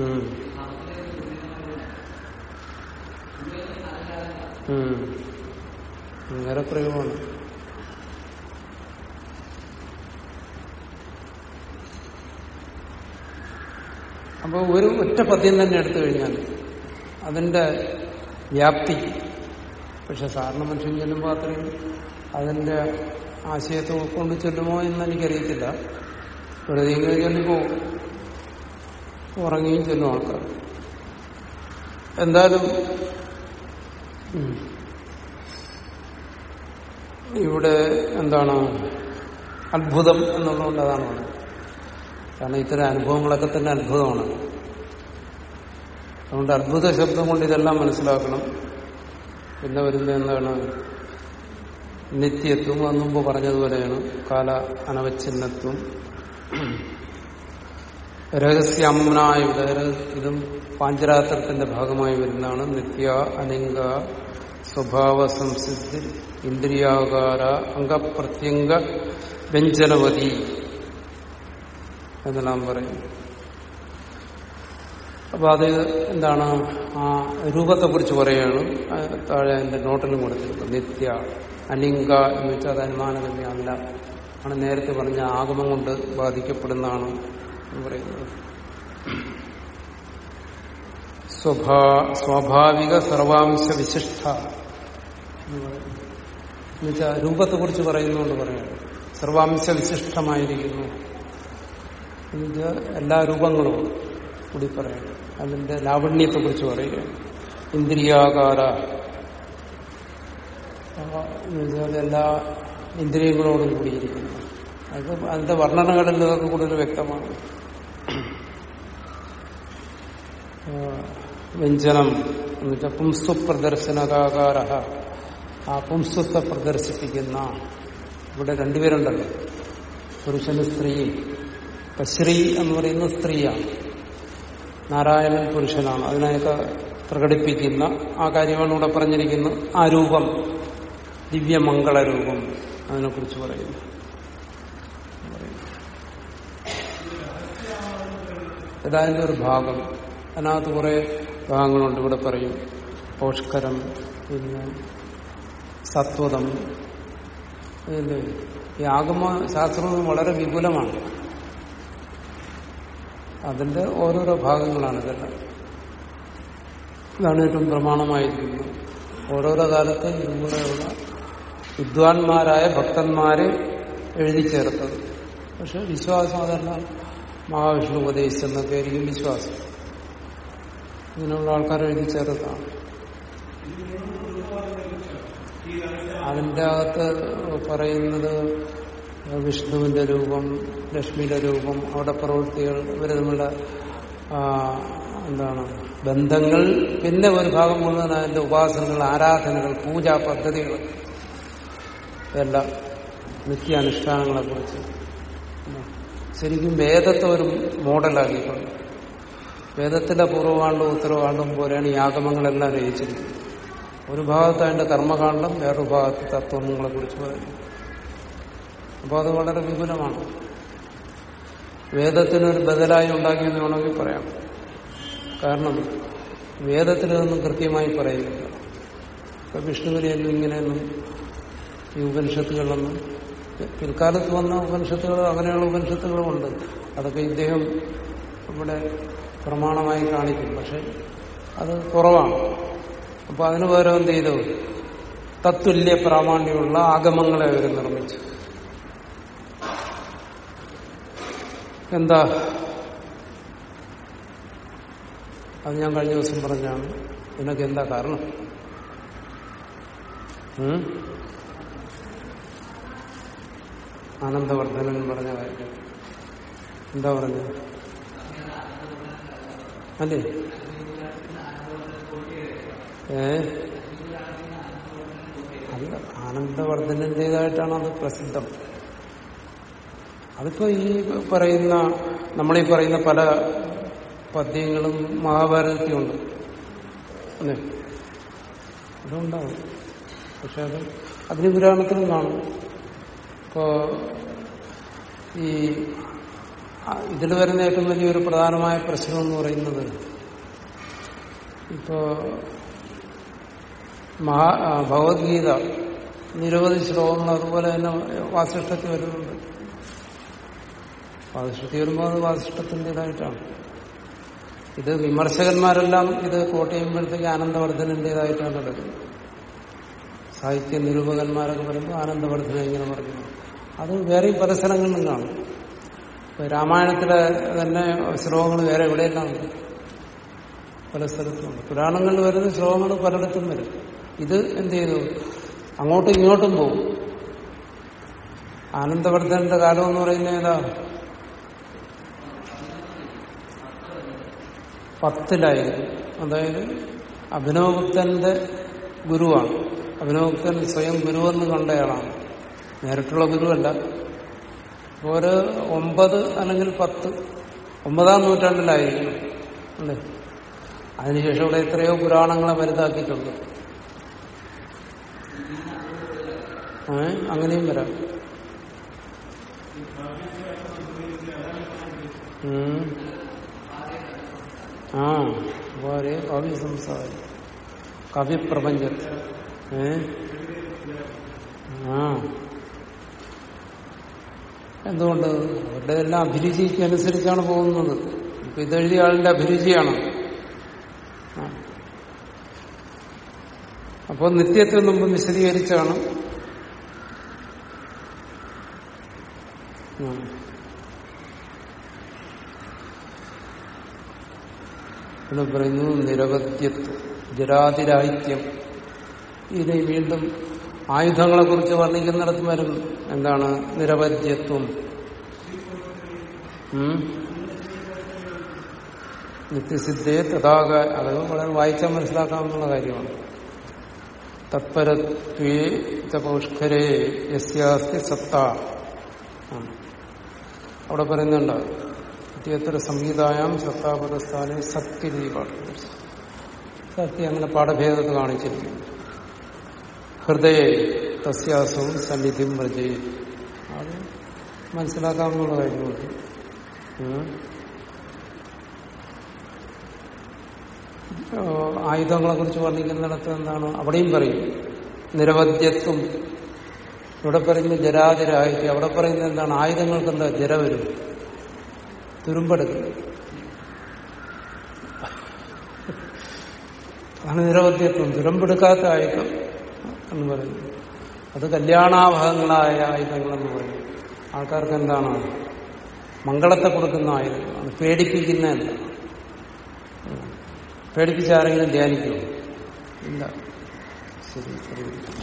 ഏ ഉം. പ്രയോഗമാണ് അപ്പോൾ ഒരു ഒറ്റ പദ്യം തന്നെ എടുത്തു കഴിഞ്ഞാൽ അതിന്റെ വ്യാപ്തി പക്ഷെ സാറിന് മനുഷ്യൻ ചെല്ലുമ്പോൾ അത്രയും അതിന്റെ ആശയത്തെ ഉൾക്കൊണ്ട് ചെല്ലുമോ എന്ന് എനിക്കറിയത്തില്ല വെറുതെ ഇങ്ങനെ ഉറങ്ങിയും ചെല്ലും ആൾക്കാർ എന്തായാലും. ഇവിടെ എന്താണ് അത്ഭുതം എന്നുള്ളതുകൊണ്ട് അതാണ് കാരണം ഇത്തരം അനുഭവങ്ങളൊക്കെ തന്നെ അത്ഭുതമാണ്. അതുകൊണ്ട് അത്ഭുത ശബ്ദം കൊണ്ട് ഇതെല്ലാം മനസ്സിലാക്കണം. പിന്നെ വരുന്നത് എന്താണ്? നിത്യത്വം അത് പറഞ്ഞതുപോലെയാണ്. കാല അനവച്ഛിന്നത്വം. രഹസ്യാമനായ ഇതും പാഞ്ചരാത്രത്തിന്റെ ഭാഗമായി വരുന്നതാണ്. നിത്യ അലിംഗ സ്വഭാവ സംസിദ്ധി ഇന്ദ്രിയാകാര അംഗപ്രത്യംഗ വ്യഞ്ജനവതി എന്നെല്ലാം പറയും. അപ്പൊ അത് എന്താണ്? ആ രൂപത്തെക്കുറിച്ച് പറയുകയാണ്. താഴെ അതിന്റെ നോട്ടിലും കൊടുത്തിരിക്കുന്നത് നിത്യ അലിംഗ എന്ന് വെച്ചാൽ അത് അനുമാനഗമ്യമല്ല ആണ് നേരത്തെ പറഞ്ഞ ആഗമം കൊണ്ട് ബാധിക്കപ്പെടുന്നതാണ്. പറയുന്നത്. സ്വാഭാവിക സർവാംശ വിശിഷ്ട എന്ന് രൂപത്തെ എന്നുവെച്ചാൽ രൂപത്തെക്കുറിച്ച് പറയുന്നത് സർവാംശ വിശിഷ്ടമായിരിക്കുന്നു. എന്നുവെച്ചാൽ എല്ലാ രൂപങ്ങളും കൂടി പറയണം അതിന്റെ ലാവണ്യത്തെക്കുറിച്ച് പറയുകയാണ് ഇന്ദ്രിയാകാര. എന്നുവെച്ചാൽ എല്ലാ ഇന്ദ്രിയങ്ങളോടും കൂടിയിരിക്കുന്നു. അത് അതിന്റെ വർണനകളിൽ ഇതൊക്കെ കൂടുതൽ വ്യക്തമാണ്. വ്യഞ്ജനം എന്ന് വെച്ചാൽ പുംസ്തു പ്രദർശനകാകാര ആ പുംസ്വത്തെ പ്രദർശിപ്പിക്കുന്ന ഇവിടെ രണ്ടുപേരുണ്ടല്ലോ. പുരുഷന് സ്ത്രീയും. ഇപ്പൊ ശ്രീ എന്ന് പറയുന്ന സ്ത്രീയാണ്. നാരായണൻ പുരുഷനാണ്. അതിനെയൊക്കെ പ്രകടിപ്പിക്കുന്ന ആ കാര്യമാണ് ഇവിടെ പറഞ്ഞിരിക്കുന്നത്. ആ രൂപം ദിവ്യമംഗളരൂപം അതിനെക്കുറിച്ച് പറയുന്നു. ഇതതിന്റെ ഒരു ഭാഗം. അതിനകത്ത് കുറെ ഭാഗങ്ങളുണ്ട്. ഇവിടെ പറയും പോഷ്കരം പിന്നെ സത്വതം. ഇതിന്റെ ഈ ആഗമ ശാസ്ത്രം വളരെ വിപുലമാണ്. അതിന്റെ ഓരോരോ ഭാഗങ്ങളാണ് ഇതെല്ലാം. ഇതാണ് ഏറ്റവും പ്രമാണമായിരിക്കുന്നത്. ഓരോരോ കാലത്ത് ഇതുപോലെയുള്ള വിദ്വാൻമാരായ ഭക്തന്മാരെ എഴുതി ചേർത്തത്. പക്ഷെ വിശ്വാസം അതെല്ലാം മഹാവിഷ്ണു ഉപദേശിച്ചെന്നൊക്കെ ആയിരിക്കും വിശ്വാസം. ഇങ്ങനെയുള്ള ആൾക്കാർ എഴുതി ചേർത്താണ് അതിന്റെ അകത്ത് പറയുന്നത് വിഷ്ണുവിന്റെ രൂപം ലക്ഷ്മിയുടെ രൂപം അവിടെ പ്രവൃത്തികൾ ഇവർ തമ്മിലുള്ള എന്താണ് ബന്ധങ്ങൾ പിന്നെ ഒരു ഭാഗം മുഴുവൻ അതിന്റെ ഉപാസനകൾ ആരാധനകൾ പൂജാ പദ്ധതികൾ ഇതെല്ലാം നിത്യാനുഷ്ഠാനങ്ങളെ കുറിച്ച് ശരിക്കും വേദത്തെ ഒരു മോഡലാക്കിക്കൊണ്ട് വേദത്തിന്റെ പൂർവകാണ്ടും ഉത്തരവാണ്ടും പോലെയാണ് യാഗമങ്ങളെല്ലാം രചിച്ചിരിക്കുന്നത്. ഒരു ഭാഗത്ത് അതിന്റെ കർമ്മകാണ്ഡം വേറൊരു ഭാഗത്ത് തത്വങ്ങളെ കുറിച്ച് പറയുന്നു. അപ്പോൾ അത് വളരെ വിപുലമാണ്. വേദത്തിനൊരു ബദലായി ഉണ്ടാക്കിയെന്ന് വേണമെങ്കിൽ പറയാം. കാരണം വേദത്തിലൊന്നും കൃത്യമായി പറയുന്നില്ല. ഇപ്പൊ വിഷ്ണുവിനെയൊന്നും ഇങ്ങനെയൊന്നും ഈ ഉപനിഷത്തുകളിലൊന്നും പിൽക്കാലത്ത് വന്ന ഉപനിഷത്തുകൾ അങ്ങനെയുള്ള ഉപനിഷത്തുകളുമുണ്ട് അതൊക്കെ ഇദ്ദേഹം ഇവിടെ പ്രമാണമായി കാണിക്കും. പക്ഷെ അത് കുറവാണ്. അപ്പൊ അതിന് പകരം എന്ത് ചെയ്തു? തത്തുല്യ പ്രാമാണ്യമുള്ള ആഗമങ്ങളെ അവർ നിർമ്മിച്ചു. എന്താ? അത് ഞാൻ കഴിഞ്ഞ ദിവസം പറഞ്ഞാണ്. ഇതിനൊക്കെ എന്താ കാരണം? ആനന്ദവർദ്ധനൻ പറഞ്ഞ കാര്യം എന്താ പറഞ്ഞത് അല്ലേ? ഏ? അല്ല ആനന്ദവർദ്ധനന്റേതായിട്ടാണ് അത് പ്രസിദ്ധം. അതിപ്പോ ഈ പറയുന്ന നമ്മളീ പറയുന്ന പല പദ്യങ്ങളും മഹാഭാരതത്തിലുണ്ട്. അല്ലേ? അതുണ്ടാവും. പക്ഷെ അത് അഗ്നിപുരാണത്തിലും കാണും. ഇപ്പോ ഈ ഇതിൽ വരുന്ന ഏറ്റവും വലിയൊരു പ്രധാനമായ പ്രശ്നം എന്ന് പറയുന്നത് ഇപ്പോ മഹാ ഭഗവത്ഗീത നിരവധി ശ്ലോകങ്ങൾ അതുപോലെ തന്നെ വാസിഷ്ഠത്തിൽ വരുന്നുണ്ട്. വാസിഷ്ഠത്തിൽ വരുമ്പോൾ അത് വാസിഷ്ഠത്തിന്റെതായിട്ടാണ്. ഇത് വിമർശകന്മാരെല്ലാം ഇത് കോട്ട് ചെയ്യുമ്പോഴത്തേക്ക് ആനന്ദവർദ്ധനന്റേതായിട്ടാണ് എടുക്കുന്നത് സാഹിത്യ നിരൂപകന്മാരൊക്കെ പറയുമ്പോൾ ആനന്ദവർദ്ധന ഇങ്ങനെ പറഞ്ഞു അത് വേറെ പല സ്ഥലങ്ങളിലും കാണും രാമായണത്തിലെ തന്നെ ശ്ലോകങ്ങൾ വേറെ എവിടെയെല്ലാം ഉണ്ട്? പല സ്ഥലത്തുമുണ്ട് പുരാണങ്ങളിൽ വരുന്ന ശ്ലോകങ്ങൾ പലയിടത്തും വരും. ഇത് എന്ത് ചെയ്തു? അങ്ങോട്ടും ഇങ്ങോട്ടും പോകും. ആനന്ദവർദ്ധന്റെ കാലം എന്ന് പറയുന്നത് ഏതാ? പത്തിലായിരുന്നു. അതായത് അഭിനവഗുപ്തന്റെ ഗുരുവാണ്. അഭിനവക്തൻ സ്വയം ഗുരുവെന്ന് കണ്ടയാളാണ്. നേരിട്ടുള്ള ഗുരുവല്ല. ഒരു ഒമ്പത് അല്ലെങ്കിൽ പത്ത് ഒമ്പതാം നൂറ്റാണ്ടിലായിരിക്കും. അല്ലേ? അതിനുശേഷം ഇവിടെ എത്രയോ പുരാണങ്ങളെ വലുതാക്കിയിട്ടുണ്ട്. അങ്ങനെയും വരാം. ആ ആ അറിയാം ഭാവി സംസാരം. ആ. എന്തുകൊണ്ട്? അവരുടെ എല്ലാം അഭിരുചിക്ക് അനുസരിച്ചാണ് പോകുന്നത്. ഇപ്പൊ ഇതെഴുതിയ ആളിന്റെ അഭിരുചിയാണ്. അപ്പോൾ നിത്യത്തെ മുമ്പ് വിശദീകരിച്ചാണ് പറയുന്നു നിരവധ്യത്വം. ജരാതിരാഹിത്യം. ഇത് വീണ്ടും ആയുധങ്ങളെ കുറിച്ച് വർണിക്കുന്നിടത്ത് വരും എന്താണ്? നിരവധ്യത്വം ഉം? നിത്യസിദ്ധേ തഥാക അത് വളരെ വായിച്ചാൽ മനസ്സിലാക്കാവുന്ന കാര്യമാണ്. തത്പരത്വേ തപുഷ്കരേ യസ്യാസ്തി സത്ത. അവിടെ പറയുന്നുണ്ട് ഇത്യത്ര സംഹിതായാം സത്താപദസ്ഥാനെ സത്യതി പാഠം സത്യം അങ്ങനെ പാഠഭേദത്തെ കാണിച്ചിരിക്കുന്നു ഹൃദയ തസ്യാസവും സന്നിധിയും വ്രജയെ അത് മനസ്സിലാക്കാവുന്ന കാര്യമുണ്ട് ആയുധങ്ങളെ കുറിച്ച് വർണിക്കുന്നിടത്ത് എന്താണ്? അവിടെയും പറയും നിരവധ്യത്വം. ഇവിടെ പറയുന്ന ജരാജരായിട്ട് അവിടെ പറയുന്നത് എന്താണ്? ആയുധങ്ങൾക്ക് എന്താ ജര വരും. തുരുമ്പെടുക്കും. അതാണ് നിരവധ്യത്വം ദുരമ്പെടുക്കാത്ത ആയുധം എന്ന് പറയുന്നത് അത് കല്യാണാഭാഗങ്ങളായ ആയുധങ്ങളെന്ന് പറയും ആൾക്കാർക്ക് എന്താണ്? മംഗളത്തെ കൊടുക്കുന്ന ആയുധങ്ങളാണ് പേടിപ്പിക്കുന്നതല്ല. പേടിപ്പിച്ച് ആരെങ്കിലും ധ്യാനിക്കുമോ? ഇല്ല. ശരി ശരി.